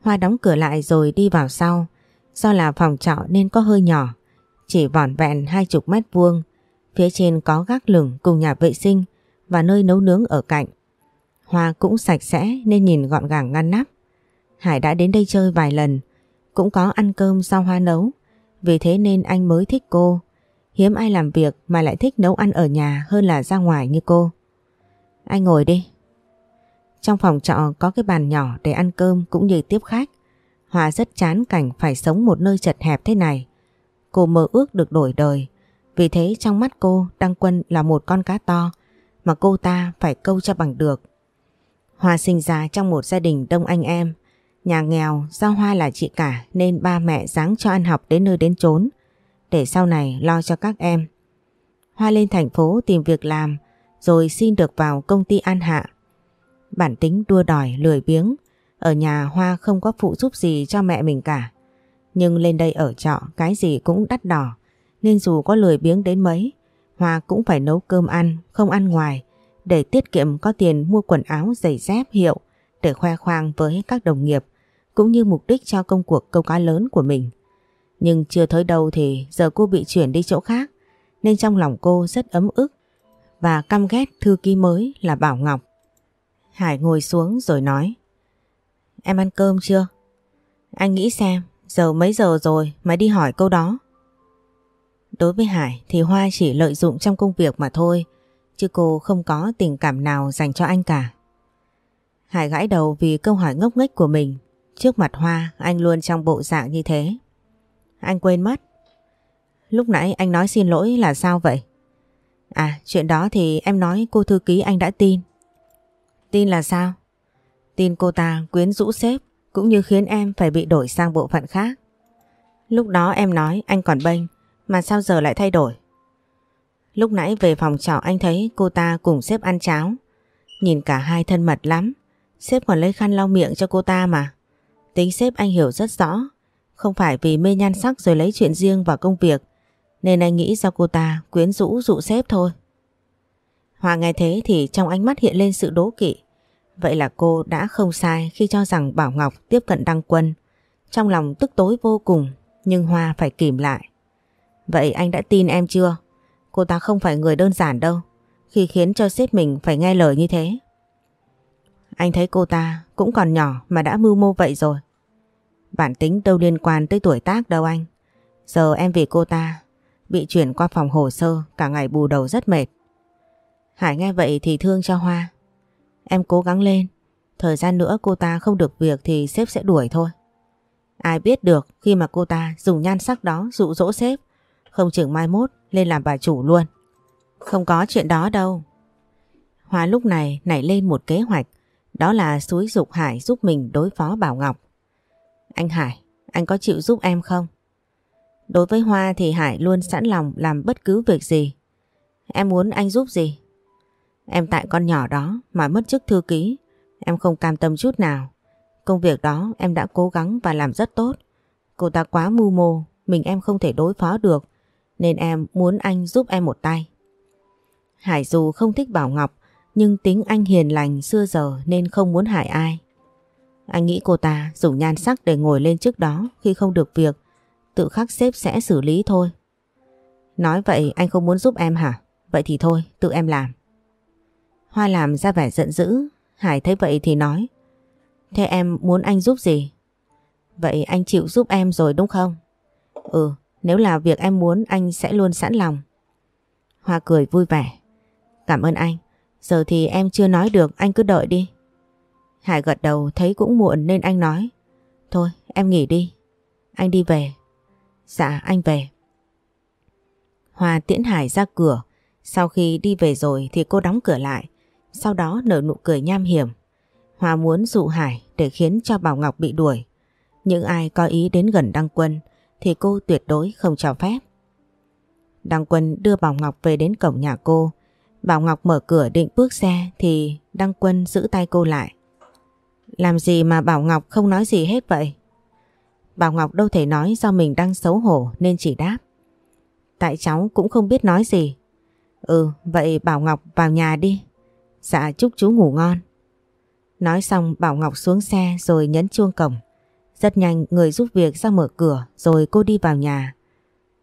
Hoa đóng cửa lại rồi đi vào sau. Do là phòng trọ nên có hơi nhỏ. Chỉ vỏn vẹn hai chục mét vuông. Phía trên có gác lửng cùng nhà vệ sinh và nơi nấu nướng ở cạnh. Hoa cũng sạch sẽ nên nhìn gọn gàng ngăn nắp. Hải đã đến đây chơi vài lần. Cũng có ăn cơm sau Hoa nấu. Vì thế nên anh mới thích cô. Hiếm ai làm việc mà lại thích nấu ăn ở nhà hơn là ra ngoài như cô. Anh ngồi đi, trong phòng trọ có cái bàn nhỏ để ăn cơm cũng như tiếp khách. Hòa rất chán cảnh phải sống một nơi chật hẹp thế này. Cô mơ ước được đổi đời. Vì thế trong mắt cô, Đăng Quân là một con cá to, mà cô ta phải câu cho bằng được. Hoa sinh ra trong một gia đình đông anh em. Nhà nghèo do Hoa là chị cả, nên ba mẹ dáng cho ăn học đến nơi đến chốn để sau này lo cho các em. Hoa lên thành phố tìm việc làm, rồi xin được vào công ty An Hạ Bản tính đua đòi, lười biếng Ở nhà Hoa không có phụ giúp gì cho mẹ mình cả Nhưng lên đây ở trọ, cái gì cũng đắt đỏ nên dù có lười biếng đến mấy Hoa cũng phải nấu cơm ăn Không ăn ngoài Để tiết kiệm có tiền mua quần áo giày dép hiệu Để khoe khoang với các đồng nghiệp Cũng như mục đích cho công cuộc câu cá lớn của mình Nhưng chưa tới đâu thì giờ cô bị chuyển đi chỗ khác Nên trong lòng cô rất ấm ức Và căm ghét thư ký mới là Bảo Ngọc Hải ngồi xuống rồi nói Em ăn cơm chưa? Anh nghĩ xem, giờ mấy giờ rồi mà đi hỏi câu đó. Đối với Hải thì Hoa chỉ lợi dụng trong công việc mà thôi, chứ cô không có tình cảm nào dành cho anh cả. Hải gãi đầu vì câu hỏi ngốc nghếch của mình. Trước mặt Hoa anh luôn trong bộ dạng như thế. Anh quên mất. Lúc nãy anh nói xin lỗi là sao vậy? À chuyện đó thì em nói cô thư ký anh đã tin. Tin là sao? Tin cô ta quyến rũ sếp cũng như khiến em phải bị đổi sang bộ phận khác. Lúc đó em nói anh còn bênh mà sao giờ lại thay đổi? Lúc nãy về phòng trọ anh thấy cô ta cùng sếp ăn cháo. Nhìn cả hai thân mật lắm. Sếp còn lấy khăn lau miệng cho cô ta mà. Tính sếp anh hiểu rất rõ. Không phải vì mê nhan sắc rồi lấy chuyện riêng vào công việc. Nên anh nghĩ do cô ta quyến rũ dụ sếp thôi. Hoa nghe thế thì trong ánh mắt hiện lên sự đố kỵ. Vậy là cô đã không sai khi cho rằng Bảo Ngọc tiếp cận Đăng Quân. Trong lòng tức tối vô cùng, nhưng Hoa phải kìm lại. Vậy anh đã tin em chưa? Cô ta không phải người đơn giản đâu, khi khiến cho sếp mình phải nghe lời như thế. Anh thấy cô ta cũng còn nhỏ mà đã mưu mô vậy rồi. Bản tính đâu liên quan tới tuổi tác đâu anh. Giờ em vì cô ta bị chuyển qua phòng hồ sơ cả ngày bù đầu rất mệt. Hải nghe vậy thì thương cho Hoa. Em cố gắng lên, thời gian nữa cô ta không được việc thì sếp sẽ đuổi thôi. Ai biết được khi mà cô ta dùng nhan sắc đó dụ dỗ sếp, không chừng mai mốt lên làm bà chủ luôn. Không có chuyện đó đâu. Hoa lúc này nảy lên một kế hoạch, đó là xúi dục Hải giúp mình đối phó Bảo Ngọc. Anh Hải, anh có chịu giúp em không? Đối với Hoa thì Hải luôn sẵn lòng làm bất cứ việc gì. Em muốn anh giúp gì? Em tại con nhỏ đó mà mất chức thư ký, em không cam tâm chút nào. Công việc đó em đã cố gắng và làm rất tốt. Cô ta quá mưu mô, mình em không thể đối phó được, nên em muốn anh giúp em một tay. Hải dù không thích Bảo Ngọc, nhưng tính anh hiền lành xưa giờ nên không muốn hại ai. Anh nghĩ cô ta dùng nhan sắc để ngồi lên trước đó khi không được việc, tự khắc xếp sẽ xử lý thôi. Nói vậy anh không muốn giúp em hả? Vậy thì thôi, tự em làm. Hoa làm ra vẻ giận dữ, Hải thấy vậy thì nói. Thế em muốn anh giúp gì? Vậy anh chịu giúp em rồi đúng không? Ừ, nếu là việc em muốn, anh sẽ luôn sẵn lòng. Hoa cười vui vẻ. Cảm ơn anh. Giờ thì em chưa nói được, anh cứ đợi đi. Hải gật đầu, thấy cũng muộn nên anh nói. Thôi, em nghỉ đi. Anh đi về. Dạ anh về. Hoa tiễn Hải ra cửa. Sau khi đi về rồi thì cô đóng cửa lại. Sau đó nở nụ cười nham hiểm. Hoa muốn dụ Hải để khiến cho Bảo Ngọc bị đuổi. Những ai có ý đến gần Đăng Quân thì cô tuyệt đối không cho phép. Đăng Quân đưa Bảo Ngọc về đến cổng nhà cô. Bảo Ngọc mở cửa định bước xe thì Đăng Quân giữ tay cô lại. Làm gì mà Bảo Ngọc không nói gì hết vậy? Bảo Ngọc đâu thể nói do mình đang xấu hổ nên chỉ đáp. Tại cháu cũng không biết nói gì. Ừ, vậy Bảo Ngọc vào nhà đi. Dạ chúc chú ngủ ngon. Nói xong Bảo Ngọc xuống xe rồi nhấn chuông cổng. Rất nhanh người giúp việc ra mở cửa rồi cô đi vào nhà.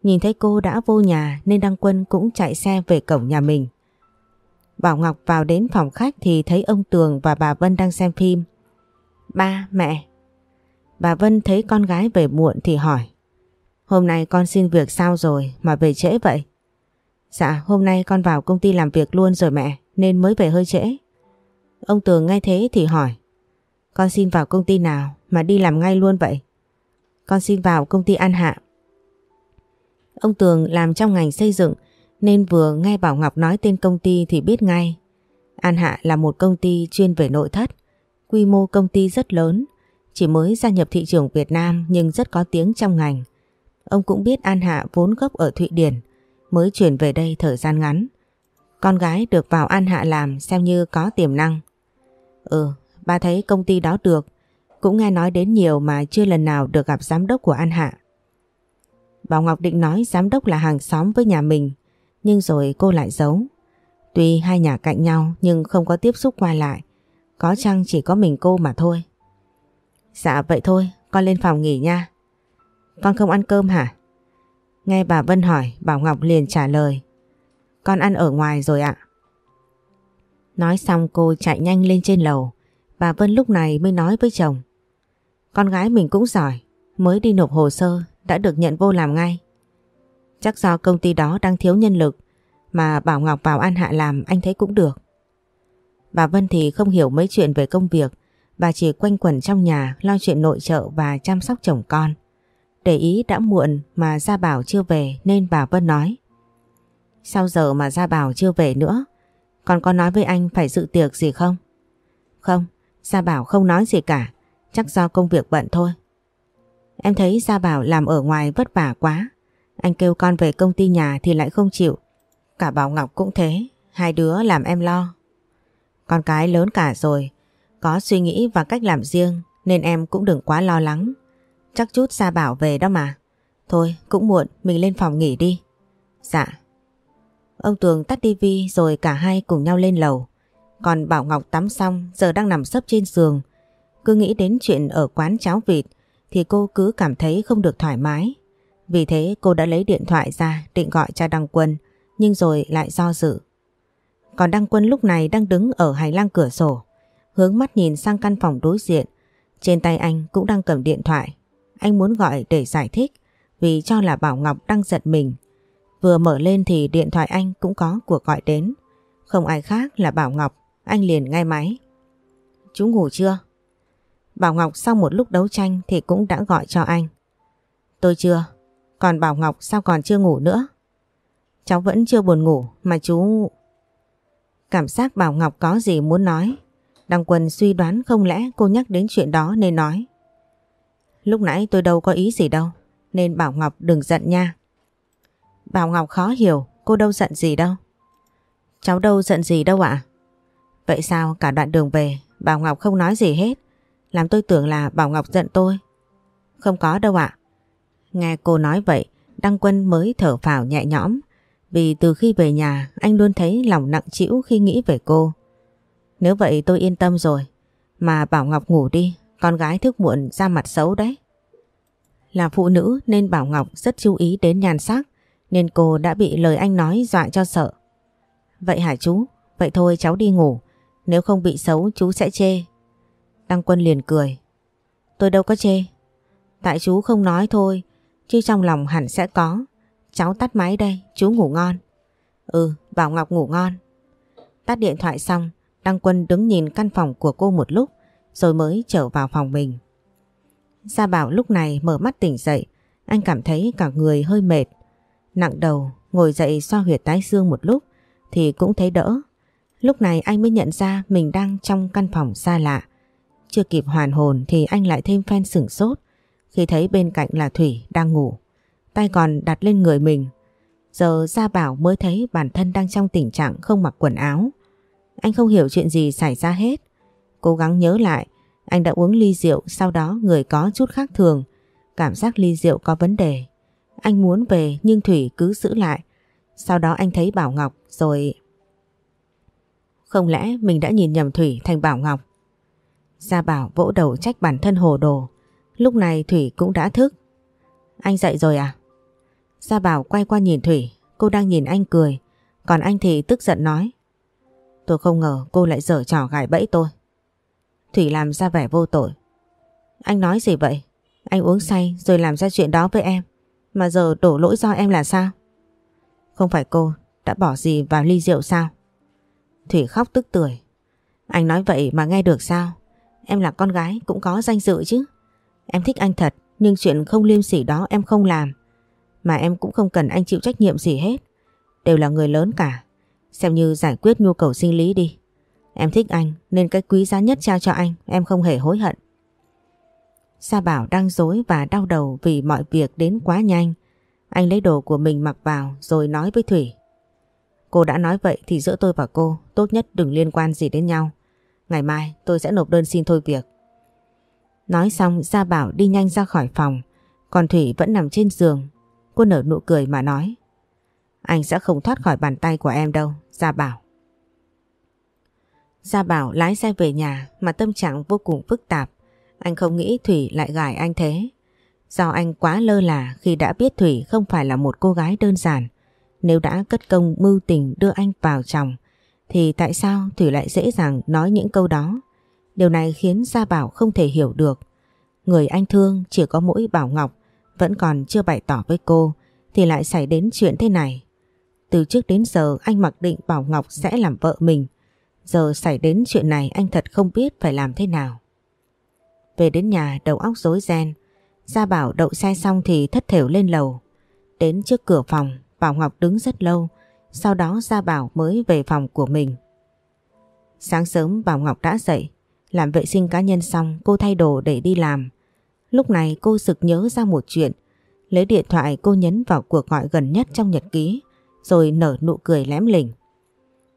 Nhìn thấy cô đã vô nhà nên Đăng Quân cũng chạy xe về cổng nhà mình. Bảo Ngọc vào đến phòng khách thì thấy ông Tường và bà Vân đang xem phim. Ba, mẹ. Bà Vân thấy con gái về muộn thì hỏi. Hôm nay con xin việc sao rồi mà về trễ vậy? Dạ, hôm nay con vào công ty làm việc luôn rồi mẹ, nên mới về hơi trễ. Ông Tường nghe thế thì hỏi. Con xin vào công ty nào mà đi làm ngay luôn vậy? Con xin vào công ty An Hạ. Ông Tường làm trong ngành xây dựng nên vừa nghe Bảo Ngọc nói tên công ty thì biết ngay. An Hạ là một công ty chuyên về nội thất, quy mô công ty rất lớn, chỉ mới gia nhập thị trường Việt Nam nhưng rất có tiếng trong ngành. Ông cũng biết An Hạ vốn gốc ở Thụy Điển, mới chuyển về đây thời gian ngắn. Con gái được vào An Hạ làm xem như có tiềm năng. Ừ, ba thấy công ty đó được, cũng nghe nói đến nhiều mà chưa lần nào được gặp giám đốc của An Hạ. Bảo Ngọc định nói giám đốc là hàng xóm với nhà mình, nhưng rồi cô lại giấu. Tuy hai nhà cạnh nhau nhưng không có tiếp xúc qua lại, có chăng chỉ có mình cô mà thôi. Dạ vậy thôi, con lên phòng nghỉ nha. Con không ăn cơm hả? Nghe bà Vân hỏi, Bảo Ngọc liền trả lời. Con ăn ở ngoài rồi ạ. Nói xong cô chạy nhanh lên trên lầu. Bà Vân lúc này mới nói với chồng. Con gái mình cũng giỏi, mới đi nộp hồ sơ đã được nhận vô làm ngay. Chắc do công ty đó đang thiếu nhân lực mà Bảo Ngọc vào An Hạ làm anh thấy cũng được. Bà Vân thì không hiểu mấy chuyện về công việc, bà chỉ quanh quẩn trong nhà lo chuyện nội trợ và chăm sóc chồng con. Để ý đã muộn mà Gia Bảo chưa về nên bà Vân nói. Sao giờ mà Gia Bảo chưa về nữa? Còn có nói với anh phải dự tiệc gì không? Không, Gia Bảo không nói gì cả, chắc do công việc bận thôi. Em thấy Gia Bảo làm ở ngoài vất vả quá. Anh kêu con về công ty nhà thì lại không chịu. Cả Bảo Ngọc cũng thế, hai đứa làm em lo. Con cái lớn cả rồi, có suy nghĩ và cách làm riêng nên em cũng đừng quá lo lắng. Chắc chút Gia Bảo về đó mà. Thôi cũng muộn, mình lên phòng nghỉ đi. Dạ. Ông Tường tắt tivi rồi cả hai cùng nhau lên lầu. Còn Bảo Ngọc tắm xong giờ đang nằm sấp trên giường. Cứ nghĩ đến chuyện ở quán cháo vịt thì cô cứ cảm thấy không được thoải mái. Vì thế cô đã lấy điện thoại ra định gọi cho Đăng Quân nhưng rồi lại do dự. Còn Đăng Quân lúc này đang đứng ở hành lang cửa sổ hướng mắt nhìn sang căn phòng đối diện. Trên tay anh cũng đang cầm điện thoại. Anh muốn gọi để giải thích vì cho là Bảo Ngọc đang giận mình. Vừa mở lên thì điện thoại anh cũng có cuộc gọi đến. Không ai khác là Bảo Ngọc, anh liền ngay máy. Chú ngủ chưa? Bảo Ngọc sau một lúc đấu tranh thì cũng đã gọi cho anh. Tôi chưa, còn Bảo Ngọc sao còn chưa ngủ nữa? Cháu vẫn chưa buồn ngủ mà chú... Cảm giác Bảo Ngọc có gì muốn nói. Đăng Quân suy đoán không lẽ cô nhắc đến chuyện đó nên nói. Lúc nãy tôi đâu có ý gì đâu, nên Bảo Ngọc đừng giận nha. Bảo Ngọc khó hiểu, cô đâu giận gì đâu. Cháu đâu giận gì đâu ạ. Vậy sao cả đoạn đường về, Bảo Ngọc không nói gì hết, làm tôi tưởng là Bảo Ngọc giận tôi. Không có đâu ạ. Nghe cô nói vậy, Đăng Quân mới thở phào nhẹ nhõm, vì từ khi về nhà anh luôn thấy lòng nặng trĩu khi nghĩ về cô. Nếu vậy tôi yên tâm rồi, mà Bảo Ngọc ngủ đi, con gái thức muộn ra mặt xấu đấy. Là phụ nữ nên Bảo Ngọc rất chú ý đến nhan sắc nên cô đã bị lời anh nói dọa cho sợ. Vậy hả chú? Vậy thôi cháu đi ngủ. Nếu không bị xấu chú sẽ chê. Đăng Quân liền cười. Tôi đâu có chê. Tại chú không nói thôi, chứ trong lòng hẳn sẽ có. Cháu tắt máy đây, chú ngủ ngon. Ừ, Bảo Ngọc ngủ ngon. Tắt điện thoại xong, Đăng Quân đứng nhìn căn phòng của cô một lúc rồi mới trở vào phòng mình. Gia Bảo lúc này mở mắt tỉnh dậy, anh cảm thấy cả người hơi mệt. Nặng đầu, ngồi dậy xoa huyệt tái xương một lúc thì cũng thấy đỡ. Lúc này anh mới nhận ra mình đang trong căn phòng xa lạ. Chưa kịp hoàn hồn thì anh lại thêm phen sửng sốt khi thấy bên cạnh là Thủy đang ngủ. Tay còn đặt lên người mình. Giờ Gia Bảo mới thấy bản thân đang trong tình trạng không mặc quần áo. Anh không hiểu chuyện gì xảy ra hết. Cố gắng nhớ lại, anh đã uống ly rượu sau đó người có chút khác thường. Cảm giác ly rượu có vấn đề. Anh muốn về nhưng Thủy cứ giữ lại. Sau đó anh thấy Bảo Ngọc rồi... Không lẽ mình đã nhìn nhầm Thủy thành Bảo Ngọc? Gia Bảo vỗ đầu trách bản thân hồ đồ. Lúc này Thủy cũng đã thức. Anh dậy rồi à? Gia Bảo quay qua nhìn Thủy, cô đang nhìn anh cười. Còn anh thì tức giận nói. Tôi không ngờ cô lại dở trò gài bẫy tôi. Thủy làm ra vẻ vô tội. Anh nói gì vậy? Anh uống say rồi làm ra chuyện đó với em. Mà giờ đổ lỗi do em là sao? Không phải cô đã bỏ gì vào ly rượu sao? Thủy khóc tức tưởi. Anh nói vậy mà nghe được sao? Em là con gái cũng có danh dự chứ. Em thích anh thật, nhưng chuyện không liêm sỉ đó em không làm. Mà em cũng không cần anh chịu trách nhiệm gì hết. Đều là người lớn cả. Xem như giải quyết nhu cầu sinh lý đi. Em thích anh, nên cái quý giá nhất trao cho anh, em không hề hối hận. Sa Bảo đang dối và đau đầu vì mọi việc đến quá nhanh. Anh lấy đồ của mình mặc vào, rồi nói với Thủy. Cô đã nói vậy thì giữa tôi và cô, tốt nhất đừng liên quan gì đến nhau. Ngày mai, tôi sẽ nộp đơn xin thôi việc. Nói xong, Gia Bảo đi nhanh ra khỏi phòng. Còn Thủy vẫn nằm trên giường. Cô nở nụ cười mà nói, Anh sẽ không thoát khỏi bàn tay của em đâu, Gia Bảo. Gia Bảo lái xe về nhà Mà tâm trạng vô cùng phức tạp. Anh không nghĩ Thủy lại gài anh thế. Do anh quá lơ là Khi đã biết Thủy không phải là một cô gái đơn giản nếu đã cất công mưu tình đưa anh vào chồng, Thì tại sao Thủy lại dễ dàng nói những câu đó Điều này khiến Gia Bảo không thể hiểu được. Người anh thương chỉ có mỗi Bảo Ngọc, vẫn còn chưa bày tỏ với cô, thì lại xảy đến chuyện thế này. Từ trước đến giờ, anh mặc định Bảo Ngọc sẽ làm vợ mình. Giờ xảy đến chuyện này, anh thật không biết phải làm thế nào. Về đến nhà, đầu óc rối ren. Gia Bảo đậu xe xong thì thất thểu lên lầu. Đến trước cửa phòng Bảo Ngọc đứng rất lâu. Sau đó Gia Bảo mới về phòng của mình. Sáng sớm, Bảo Ngọc đã dậy. Làm vệ sinh cá nhân xong, cô thay đồ để đi làm. Lúc này, cô sực nhớ ra một chuyện. Lấy điện thoại cô nhấn vào cuộc gọi gần nhất trong nhật ký, rồi nở nụ cười lém lỉnh.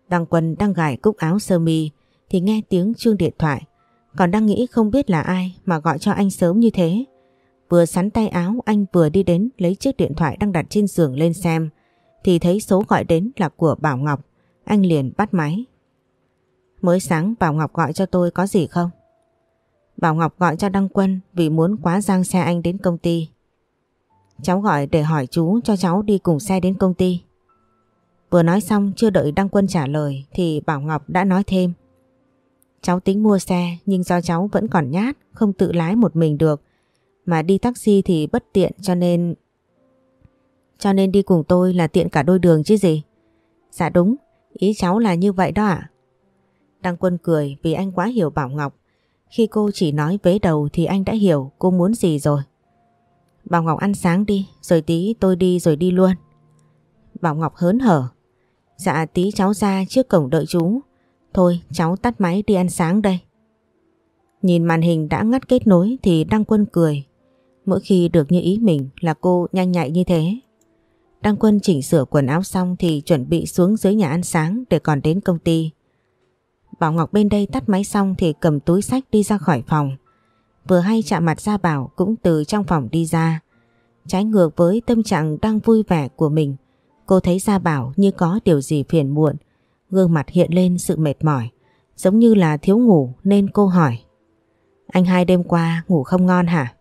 Đăng Quân đang gài cúc áo sơ mi, thì nghe tiếng chuông điện thoại. Còn đang nghĩ không biết là ai mà gọi cho anh sớm như thế. Vừa sắn tay áo, anh vừa đi đến lấy chiếc điện thoại đang đặt trên giường lên xem thì thấy số gọi đến là của Bảo Ngọc. Anh liền bắt máy. Mới sáng Bảo Ngọc gọi cho tôi có gì không? Bảo Ngọc gọi cho Đăng Quân vì muốn quá giang xe anh đến công ty. Cháu gọi để hỏi chú cho cháu đi cùng xe đến công ty. Vừa nói xong chưa đợi Đăng Quân trả lời thì Bảo Ngọc đã nói thêm. Cháu tính mua xe nhưng do cháu vẫn còn nhát, không tự lái một mình được. Mà đi taxi thì bất tiện cho nên... Cho nên đi cùng tôi là tiện cả đôi đường chứ gì? Dạ đúng, ý cháu là như vậy đó ạ. Đăng Quân cười vì anh quá hiểu Bảo Ngọc. Khi cô chỉ nói vế đầu thì anh đã hiểu cô muốn gì rồi. Bảo Ngọc ăn sáng đi, rồi tí tôi đi rồi đi luôn. Bảo Ngọc hớn hở. Dạ tí cháu ra trước cổng đợi chú. Thôi cháu tắt máy đi ăn sáng đây. Nhìn màn hình đã ngắt kết nối thì Đăng Quân cười. Mỗi khi được như ý mình là cô nhanh nhạy như thế. Đăng Quân chỉnh sửa quần áo xong thì chuẩn bị xuống dưới nhà ăn sáng để còn đến công ty. Bảo Ngọc bên đây tắt máy xong thì cầm túi sách đi ra khỏi phòng. Vừa hay chạm mặt ra Bảo cũng từ trong phòng đi ra. Trái ngược với tâm trạng đang vui vẻ của mình, cô thấy Gia Bảo như có điều gì phiền muộn. Gương mặt hiện lên sự mệt mỏi, giống như là thiếu ngủ nên cô hỏi. Anh hai đêm qua ngủ không ngon hả?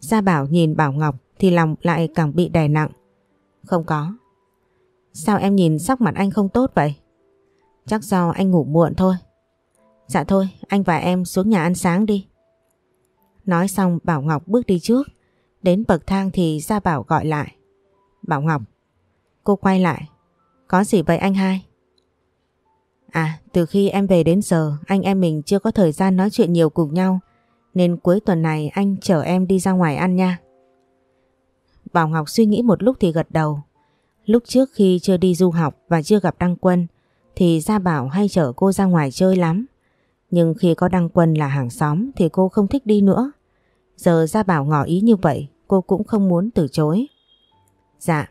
Gia Bảo nhìn Bảo Ngọc thì lòng lại càng bị đè nặng. Không có. Sao em nhìn sắc mặt anh không tốt vậy? Chắc do anh ngủ muộn thôi. Dạ thôi, anh và em xuống nhà ăn sáng đi. Nói xong Bảo Ngọc bước đi trước. Đến bậc thang thì gia Bảo gọi lại. Bảo Ngọc. Cô quay lại. Có gì vậy anh hai? À, từ khi em về đến giờ, anh em mình chưa có thời gian nói chuyện nhiều cùng nhau. Nên cuối tuần này anh chở em đi ra ngoài ăn nha. Bảo Ngọc suy nghĩ một lúc thì gật đầu. Lúc trước khi chưa đi du học và chưa gặp Đăng Quân thì Gia Bảo hay chở cô ra ngoài chơi lắm. Nhưng khi có Đăng Quân là hàng xóm thì cô không thích đi nữa. Giờ Gia Bảo ngỏ ý như vậy cô cũng không muốn từ chối. Dạ.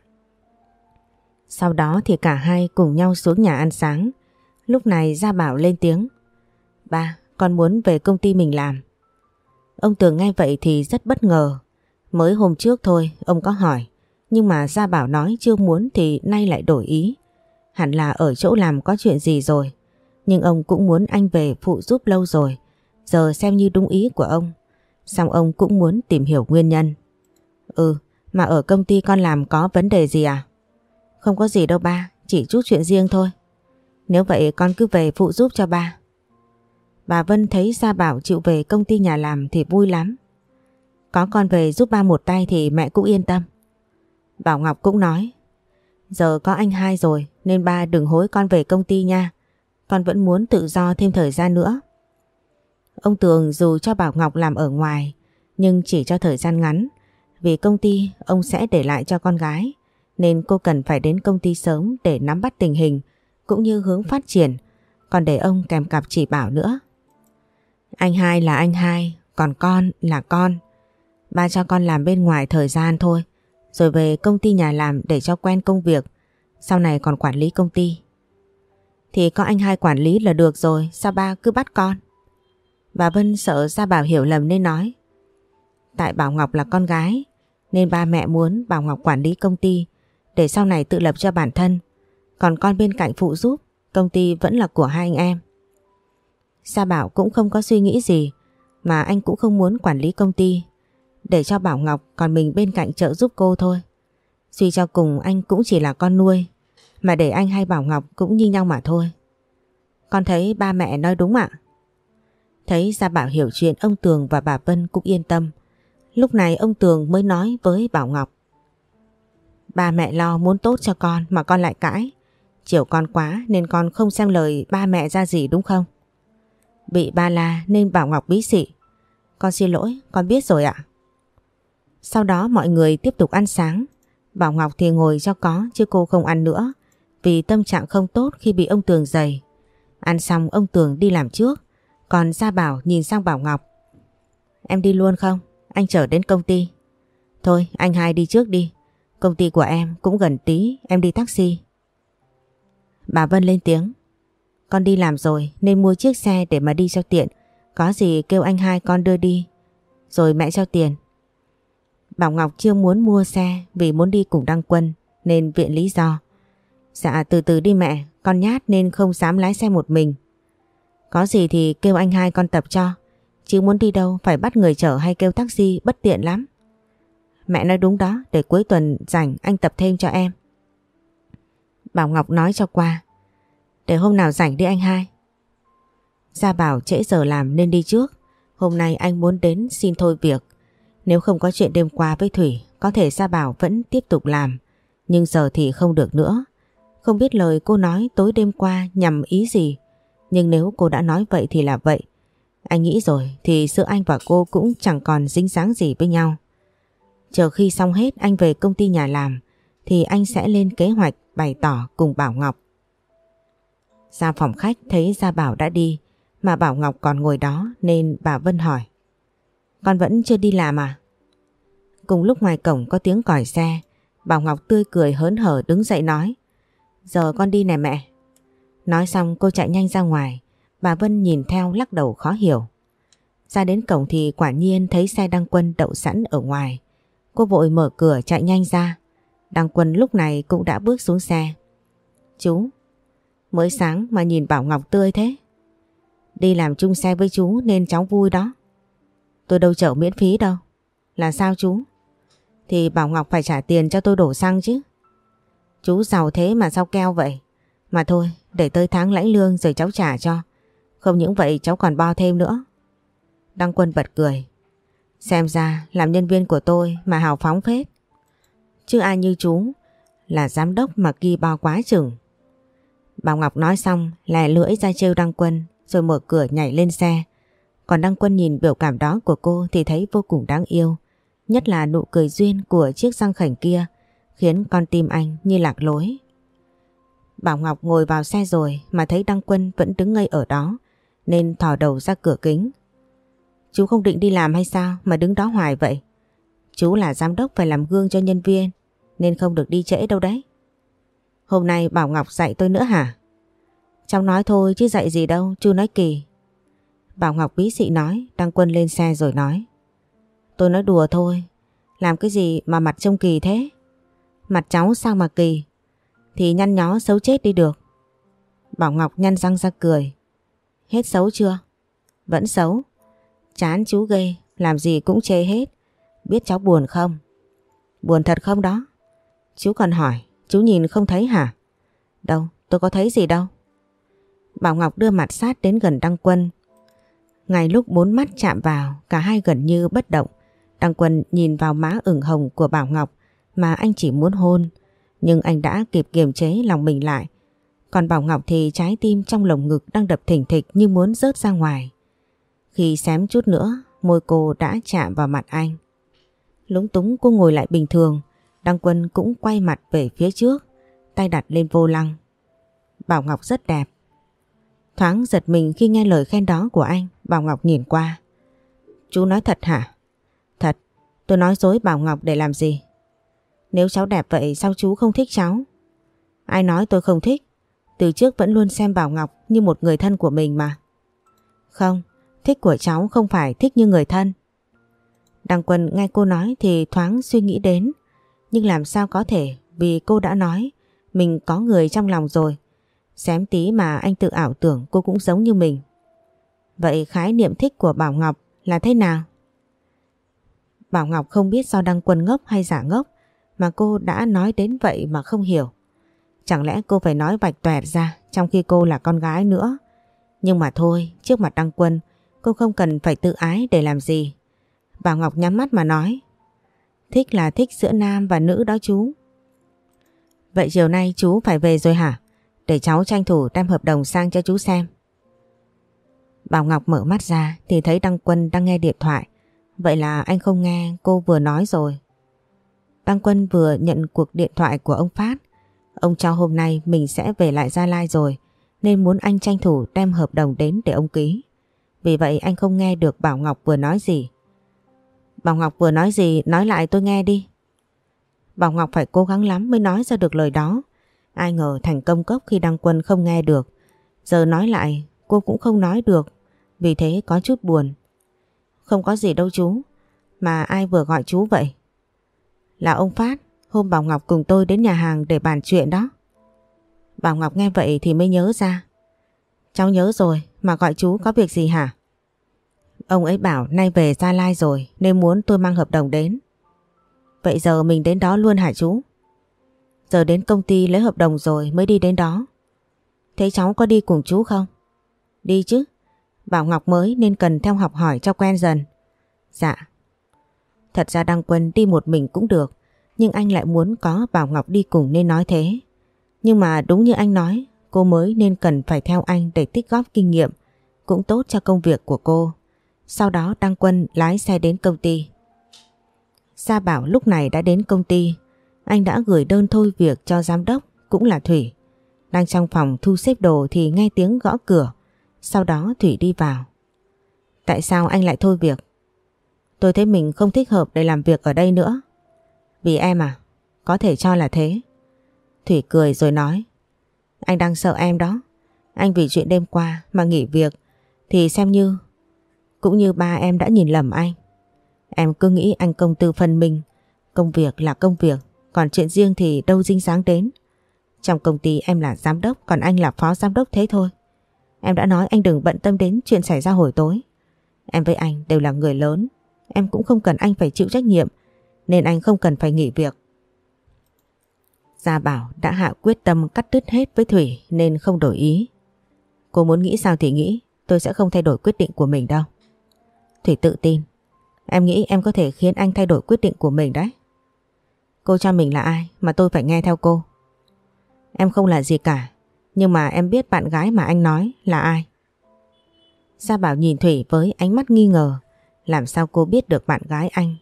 Sau đó thì cả hai cùng nhau xuống nhà ăn sáng. Lúc này Gia Bảo lên tiếng. Ba, con muốn về công ty mình làm. Ông Tường nghe vậy thì rất bất ngờ. Mới hôm trước thôi ông có hỏi. Nhưng mà Gia Bảo nói chưa muốn thì nay lại đổi ý. Hẳn là ở chỗ làm có chuyện gì rồi. Nhưng ông cũng muốn anh về phụ giúp lâu rồi. Giờ xem như đúng ý của ông. Xong ông cũng muốn tìm hiểu nguyên nhân. Ừ, mà ở công ty con làm có vấn đề gì à? Không có gì đâu ba, chỉ chút chuyện riêng thôi. Nếu vậy con cứ về phụ giúp cho ba. Bà Vân thấy Gia Bảo chịu về công ty nhà làm thì vui lắm. Có con về giúp ba một tay thì mẹ cũng yên tâm. Bảo Ngọc cũng nói. Giờ có anh hai rồi, nên ba đừng hối con về công ty nha. Con vẫn muốn tự do thêm thời gian nữa. Ông Tường dù cho Bảo Ngọc làm ở ngoài, nhưng chỉ cho thời gian ngắn. Vì công ty, ông sẽ để lại cho con gái, nên cô cần phải đến công ty sớm để nắm bắt tình hình, cũng như hướng phát triển còn để ông kèm cặp chỉ bảo nữa. Anh hai là anh hai, còn con là con. Ba cho con làm bên ngoài thời gian thôi rồi về công ty nhà làm để cho quen công việc sau này còn quản lý công ty. Thì có anh hai quản lý là được rồi sao ba cứ bắt con? Bà Vân sợ Gia Bảo hiểu lầm nên nói Tại Bảo Ngọc là con gái nên ba mẹ muốn Bảo Ngọc quản lý công ty để sau này tự lập cho bản thân. Còn con bên cạnh phụ giúp, công ty vẫn là của hai anh em. Sa Bảo cũng không có suy nghĩ gì mà anh cũng không muốn quản lý công ty để cho Bảo Ngọc còn mình bên cạnh trợ giúp cô thôi. Suy cho cùng anh cũng chỉ là con nuôi mà để anh hay Bảo Ngọc cũng như nhau mà thôi. Con thấy ba mẹ nói đúng ạ. Thấy ra Bảo hiểu chuyện ông Tường và bà Vân cũng yên tâm. Lúc này ông Tường mới nói với Bảo Ngọc. Ba mẹ lo muốn tốt cho con mà con lại cãi. Chiều con quá nên con không xem lời ba mẹ ra gì đúng không? Bị ba la nên Bảo Ngọc bí xị. Con xin lỗi, con biết rồi ạ. Sau đó mọi người tiếp tục ăn sáng. Bảo Ngọc thì ngồi cho có chứ cô không ăn nữa vì tâm trạng không tốt khi bị ông Tường giày. Ăn xong ông Tường đi làm trước còn Gia Bảo nhìn sang Bảo Ngọc. Em đi luôn không? Anh chở đến công ty. Thôi anh hai đi trước đi. Công ty của em cũng gần tí, em đi taxi. Bà Vân lên tiếng. Con đi làm rồi nên mua chiếc xe để mà đi cho tiện. Có gì kêu anh hai con đưa đi. Rồi mẹ cho tiền. Bảo Ngọc chưa muốn mua xe vì muốn đi cùng Đăng Quân nên viện lý do. Dạ từ từ đi mẹ, con nhát nên không dám lái xe một mình. Có gì thì kêu anh hai con tập cho. Chứ muốn đi đâu phải bắt người chở hay kêu taxi bất tiện lắm. Mẹ nói đúng đó, để cuối tuần rảnh anh tập thêm cho em. Bảo Ngọc nói cho qua. Để hôm nào rảnh đi anh hai. Gia Bảo trễ giờ làm nên đi trước. Hôm nay anh muốn đến xin thôi việc. Nếu không có chuyện đêm qua với Thủy, có thể Gia Bảo vẫn tiếp tục làm. Nhưng giờ thì không được nữa. Không biết lời cô nói tối đêm qua nhằm ý gì. Nhưng nếu cô đã nói vậy thì là vậy. Anh nghĩ rồi thì giữa anh và cô cũng chẳng còn dính dáng gì với nhau. Chờ khi xong hết anh về công ty nhà làm thì anh sẽ lên kế hoạch bày tỏ cùng Bảo Ngọc. Ra phòng khách thấy Gia Bảo đã đi mà Bảo Ngọc còn ngồi đó nên bà Vân hỏi. Con vẫn chưa đi làm à? Cùng lúc ngoài cổng có tiếng còi xe, Bảo Ngọc tươi cười hớn hở đứng dậy nói. Giờ con đi nè mẹ. Nói xong cô chạy nhanh ra ngoài, bà Vân nhìn theo lắc đầu khó hiểu. Ra đến cổng thì quả nhiên thấy xe đăng quân đậu sẵn ở ngoài. Cô vội mở cửa chạy nhanh ra. Đăng quân lúc này cũng đã bước xuống xe. Chú, mới sáng mà nhìn Bảo Ngọc tươi thế. Đi làm chung xe với chú nên cháu vui đó. Tôi đâu chở miễn phí đâu. Là sao chú? Thì Bảo Ngọc phải trả tiền cho tôi đổ xăng chứ. Chú giàu thế mà sao keo vậy? Mà thôi, để tới tháng lãnh lương rồi cháu trả cho. Không những vậy cháu còn bo thêm nữa. Đăng Quân bật cười. Xem ra làm nhân viên của tôi mà hào phóng phết. Chứ ai như chú là giám đốc mà ghi bao quá chừng. Bảo Ngọc nói xong lè lưỡi ra trêu Đăng Quân rồi mở cửa nhảy lên xe. Còn Đăng Quân nhìn biểu cảm đó của cô thì thấy vô cùng đáng yêu. Nhất là nụ cười duyên của chiếc răng khảnh kia khiến con tim anh như lạc lối. Bảo Ngọc ngồi vào xe rồi mà thấy Đăng Quân vẫn đứng ngây ở đó nên thò đầu ra cửa kính. Chú không định đi làm hay sao mà đứng đó hoài vậy? Chú là giám đốc phải làm gương cho nhân viên nên không được đi trễ đâu đấy. Hôm nay Bảo Ngọc dạy tôi nữa hả? Cháu nói thôi chứ dạy gì đâu, chú nói kỳ. Bảo Ngọc bí xị nói, Đăng Quân lên xe rồi nói. Tôi nói đùa thôi, làm cái gì mà mặt trông kỳ thế? Mặt cháu sao mà kỳ? Thì nhăn nhó xấu chết đi được. Bảo Ngọc nhăn răng ra cười. Hết xấu chưa? Vẫn xấu. Chán chú ghê, làm gì cũng chê hết. Biết cháu buồn không? Buồn thật không đó? Chú còn hỏi, chú nhìn không thấy hả? Đâu, tôi có thấy gì đâu. Bảo Ngọc đưa mặt sát đến gần Đăng Quân. Ngay lúc bốn mắt chạm vào, cả hai gần như bất động. Đăng Quân nhìn vào má ửng hồng của Bảo Ngọc mà anh chỉ muốn hôn. Nhưng anh đã kịp kiềm chế lòng mình lại. Còn Bảo Ngọc thì trái tim trong lồng ngực đang đập thỉnh thịch như muốn rớt ra ngoài. Khi xém chút nữa, môi cô đã chạm vào mặt anh. Lúng túng cô ngồi lại bình thường, Đăng Quân cũng quay mặt về phía trước, tay đặt lên vô lăng. Bảo Ngọc rất đẹp. Thoáng giật mình khi nghe lời khen đó của anh, Bảo Ngọc nhìn qua. Chú nói thật hả? Thật, tôi nói dối Bảo Ngọc để làm gì? Nếu cháu đẹp vậy sao chú không thích cháu? Ai nói tôi không thích? Từ trước vẫn luôn xem Bảo Ngọc như một người thân của mình mà. Không, thích của cháu không phải thích như người thân. Đăng Quân nghe cô nói thì thoáng suy nghĩ đến. Nhưng làm sao có thể vì cô đã nói mình có người trong lòng rồi. Xém tí mà anh tự ảo tưởng cô cũng giống như mình. Vậy khái niệm thích của Bảo Ngọc là thế nào? Bảo Ngọc không biết do Đăng Quân ngốc hay giả ngốc mà cô đã nói đến vậy mà không hiểu. Chẳng lẽ cô phải nói vạch tuẹt ra trong khi cô là con gái nữa? Nhưng mà thôi, trước mặt Đăng Quân, cô không cần phải tự ái để làm gì. Bảo Ngọc nhắm mắt mà nói. Thích là thích giữa nam và nữ đó chú. Vậy chiều nay chú phải về rồi hả? Để cháu tranh thủ đem hợp đồng sang cho chú xem. Bảo Ngọc mở mắt ra thì thấy Đăng Quân đang nghe điện thoại. Vậy là anh không nghe, cô vừa nói rồi. Đăng Quân vừa nhận cuộc điện thoại của ông Phát. Ông cho hôm nay mình sẽ về lại Gia Lai rồi, nên muốn anh tranh thủ đem hợp đồng đến để ông ký. Vì vậy anh không nghe được Bảo Ngọc vừa nói gì. Bảo Ngọc vừa nói gì, nói lại tôi nghe đi. Bảo Ngọc phải cố gắng lắm mới nói ra được lời đó. Ai ngờ thành công cốc khi Đăng Quân không nghe được. Giờ nói lại cô cũng không nói được. Vì thế có chút buồn. Không có gì đâu chú. Mà ai vừa gọi chú vậy? Là ông Phát. Hôm Bảo Ngọc cùng tôi đến nhà hàng để bàn chuyện đó. Bảo Ngọc nghe vậy thì mới nhớ ra. Cháu nhớ rồi, mà gọi chú có việc gì hả? Ông ấy bảo nay về Gia Lai rồi nên muốn tôi mang hợp đồng đến. Vậy giờ mình đến đó luôn hả chú? Giờ đến công ty lấy hợp đồng rồi mới đi đến đó. Thế cháu có đi cùng chú không? Đi chứ. Bảo Ngọc mới nên cần theo học hỏi cho quen dần. Dạ. Thật ra Đăng Quân đi một mình cũng được. Nhưng anh lại muốn có Bảo Ngọc đi cùng nên nói thế. Nhưng mà đúng như anh nói, cô mới nên cần phải theo anh để tích góp kinh nghiệm. Cũng tốt cho công việc của cô. Sau đó Đăng Quân lái xe đến công ty. Gia Bảo lúc này đã đến công ty. Anh đã gửi đơn thôi việc cho giám đốc, cũng là Thủy. Đang trong phòng thu xếp đồ thì nghe tiếng gõ cửa. Sau đó Thủy đi vào. Tại sao anh lại thôi việc? Tôi thấy mình không thích hợp để làm việc ở đây nữa. Vì em à? Có thể cho là thế. Thủy cười rồi nói. Anh đang sợ em đó. Anh vì chuyện đêm qua mà nghỉ việc thì xem như cũng như ba em đã nhìn lầm anh. Em cứ nghĩ anh công tư phân minh. Công việc là công việc, còn chuyện riêng thì đâu dinh dáng đến. Trong công ty em là giám đốc, còn anh là phó giám đốc thế thôi. Em đã nói anh đừng bận tâm đến chuyện xảy ra hồi tối. Em với anh đều là người lớn. Em cũng không cần anh phải chịu trách nhiệm, nên anh không cần phải nghỉ việc. Gia Bảo đã hạ quyết tâm cắt đứt hết với Thủy nên không đổi ý. Cô muốn nghĩ sao thì nghĩ, tôi sẽ không thay đổi quyết định của mình đâu. Thủy tự tin. Em nghĩ em có thể khiến anh thay đổi quyết định của mình đấy. Cô cho mình là ai mà tôi phải nghe theo cô? Em không là gì cả, nhưng mà em biết bạn gái mà anh nói là ai. Gia Bảo nhìn Thủy với ánh mắt nghi ngờ. Làm sao cô biết được bạn gái anh?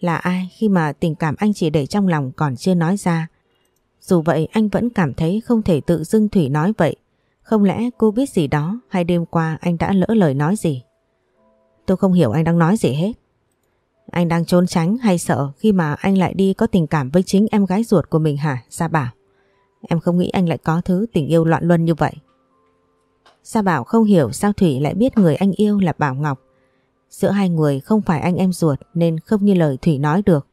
Là ai khi mà tình cảm anh chỉ để trong lòng còn chưa nói ra? Dù vậy anh vẫn cảm thấy không thể tự dưng Thủy nói vậy. Không lẽ cô biết gì đó hay đêm qua anh đã lỡ lời nói gì? Tôi không hiểu anh đang nói gì hết. Anh đang trốn tránh hay sợ khi mà anh lại đi có tình cảm với chính em gái ruột của mình hả? Gia Bảo. Em không nghĩ anh lại có thứ tình yêu loạn luân như vậy. Gia Bảo không hiểu sao Thủy lại biết người anh yêu là Bảo Ngọc. Giữa hai người không phải anh em ruột nên không như lời Thủy nói được.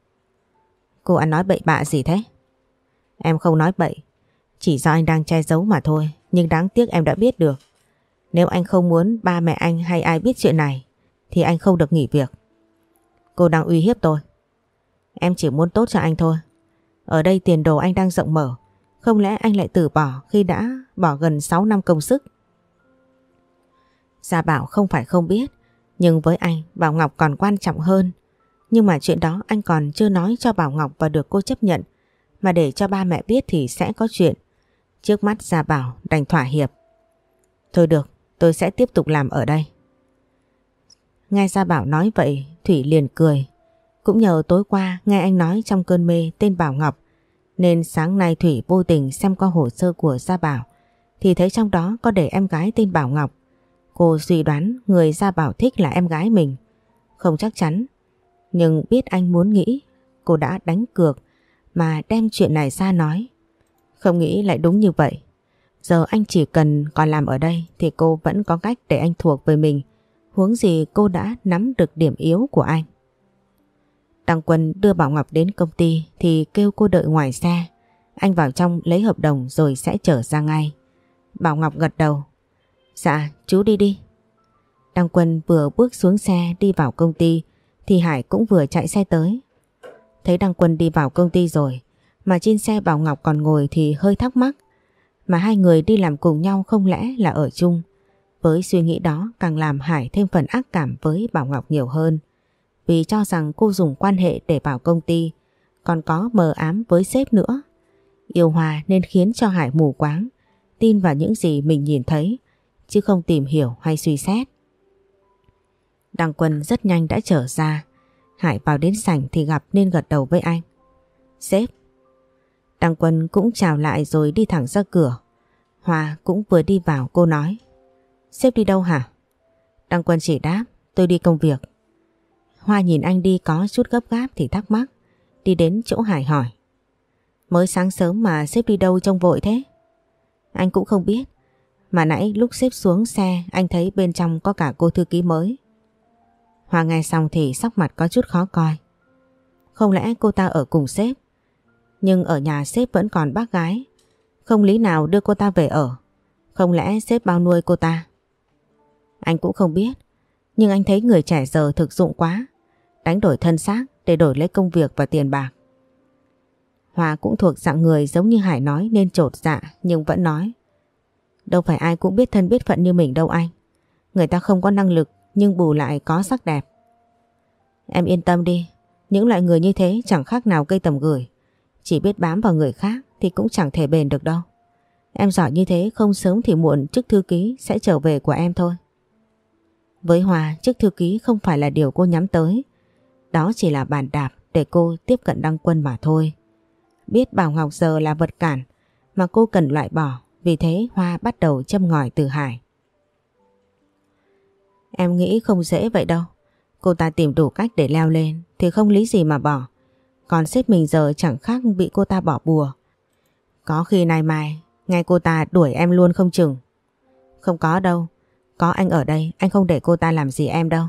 Cô ăn nói bậy bạ gì thế? Em không nói bậy. Chỉ do anh đang che giấu mà thôi. Nhưng đáng tiếc em đã biết được. Nếu anh không muốn ba mẹ anh hay ai biết chuyện này, thì anh không được nghỉ việc. Cô đang uy hiếp tôi. Em chỉ muốn tốt cho anh thôi. Ở đây tiền đồ anh đang rộng mở. Không lẽ anh lại từ bỏ khi đã bỏ gần 6 năm công sức? Gia Bảo không phải không biết. Nhưng với anh, Bảo Ngọc còn quan trọng hơn. Nhưng mà chuyện đó anh còn chưa nói cho Bảo Ngọc và được cô chấp nhận. Mà để cho ba mẹ biết thì sẽ có chuyện. Trước mắt Gia Bảo đành thỏa hiệp. Thôi được, tôi sẽ tiếp tục làm ở đây. Nghe Gia Bảo nói vậy, Thủy liền cười. Cũng nhờ tối qua nghe anh nói trong cơn mê tên Bảo Ngọc, nên sáng nay Thủy vô tình xem qua hồ sơ của Gia Bảo, thì thấy trong đó có để em gái tên Bảo Ngọc. Cô suy đoán người Gia Bảo thích là em gái mình. Không chắc chắn, nhưng biết anh muốn nghĩ, cô đã đánh cược mà đem chuyện này ra nói. Không nghĩ lại đúng như vậy. Giờ anh chỉ cần còn làm ở đây thì cô vẫn có cách để anh thuộc về mình. Huống gì cô đã nắm được điểm yếu của anh. Đăng Quân đưa Bảo Ngọc đến công ty thì kêu cô đợi ngoài xe. Anh vào trong lấy hợp đồng rồi sẽ trở ra ngay. Bảo Ngọc gật đầu. Dạ, chú đi đi. Đăng Quân vừa bước xuống xe đi vào công ty thì Hải cũng vừa chạy xe tới. Thấy Đăng Quân đi vào công ty rồi mà trên xe Bảo Ngọc còn ngồi thì hơi thắc mắc. Mà hai người đi làm cùng nhau không lẽ là ở chung. Với suy nghĩ đó càng làm Hải thêm phần ác cảm với Bảo Ngọc nhiều hơn. Vì cho rằng cô dùng quan hệ để bảo công ty, còn có mờ ám với sếp nữa. Yêu Hòa nên khiến cho Hải mù quáng, tin vào những gì mình nhìn thấy, chứ không tìm hiểu hay suy xét. Đăng Quân rất nhanh đã trở ra. Hải vào đến sảnh thì gặp nên gật đầu với anh. Sếp. Đăng Quân cũng chào lại rồi đi thẳng ra cửa. Hòa cũng vừa đi vào cô nói. Sếp đi đâu hả? Đăng Quân chỉ đáp, tôi đi công việc. Hoa nhìn anh đi có chút gấp gáp thì thắc mắc, đi đến chỗ Hải hỏi. Mới sáng sớm mà sếp đi đâu trông vội thế? Anh cũng không biết, mà nãy lúc sếp xuống xe anh thấy bên trong có cả cô thư ký mới. Hoa nghe xong thì sắc mặt có chút khó coi. Không lẽ cô ta ở cùng sếp? Nhưng ở nhà sếp vẫn còn bác gái. Không lý nào đưa cô ta về ở. Không lẽ sếp bao nuôi cô ta? Anh cũng không biết. Nhưng anh thấy người trẻ giờ thực dụng quá. Đánh đổi thân xác để đổi lấy công việc và tiền bạc. Hòa cũng thuộc dạng người giống như Hải nói nên trột dạ nhưng vẫn nói. Đâu phải ai cũng biết thân biết phận như mình đâu anh. Người ta không có năng lực nhưng bù lại có sắc đẹp. Em yên tâm đi, những loại người như thế chẳng khác nào cây tầm gửi. Chỉ biết bám vào người khác thì cũng chẳng thể bền được đâu. Em giỏi như thế không sớm thì muộn chức thư ký sẽ trở về của em thôi. Với Hòa, chức thư ký không phải là điều cô nhắm tới. Đó chỉ là bàn đạp để cô tiếp cận đăng quân mà thôi. Biết Bảo Ngọc giờ là vật cản mà cô cần loại bỏ, vì thế Hoa bắt đầu châm ngòi từ Hải. Em nghĩ không dễ vậy đâu. Cô ta tìm đủ cách để leo lên thì không lý gì mà bỏ. Còn sếp mình giờ chẳng khác bị cô ta bỏ bùa. Có khi nay mai, ngay cô ta đuổi em luôn không chừng. Không có đâu, có anh ở đây, anh không để cô ta làm gì em đâu.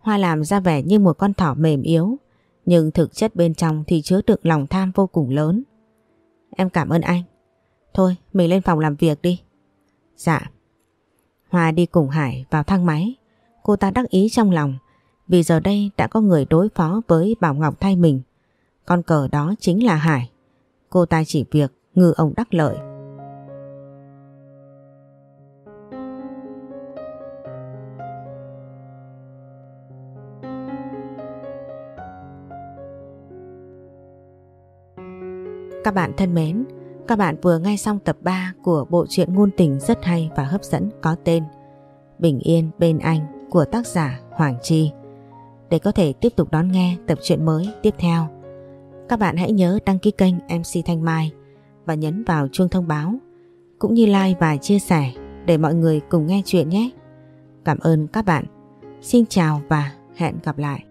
Hoa làm ra vẻ như một con thỏ mềm yếu, nhưng thực chất bên trong thì chứa đựng lòng tham vô cùng lớn. Em cảm ơn anh. Thôi, mình lên phòng làm việc đi. Dạ. Hoa đi cùng Hải vào thang máy. Cô ta đắc ý trong lòng vì giờ đây đã có người đối phó với Bảo Ngọc thay mình. Con cờ đó chính là Hải. Cô ta chỉ việc ngư ông đắc lợi. Các bạn thân mến, các bạn vừa nghe xong tập 3 của bộ truyện ngôn tình rất hay và hấp dẫn có tên Bình Yên Bên Anh của tác giả Hoàng Chi. Để có thể tiếp tục đón nghe tập truyện mới tiếp theo, các bạn hãy nhớ đăng ký kênh MC Thanh Mai và nhấn vào chuông thông báo cũng như like và chia sẻ để mọi người cùng nghe chuyện nhé. Cảm ơn các bạn. Xin chào và hẹn gặp lại.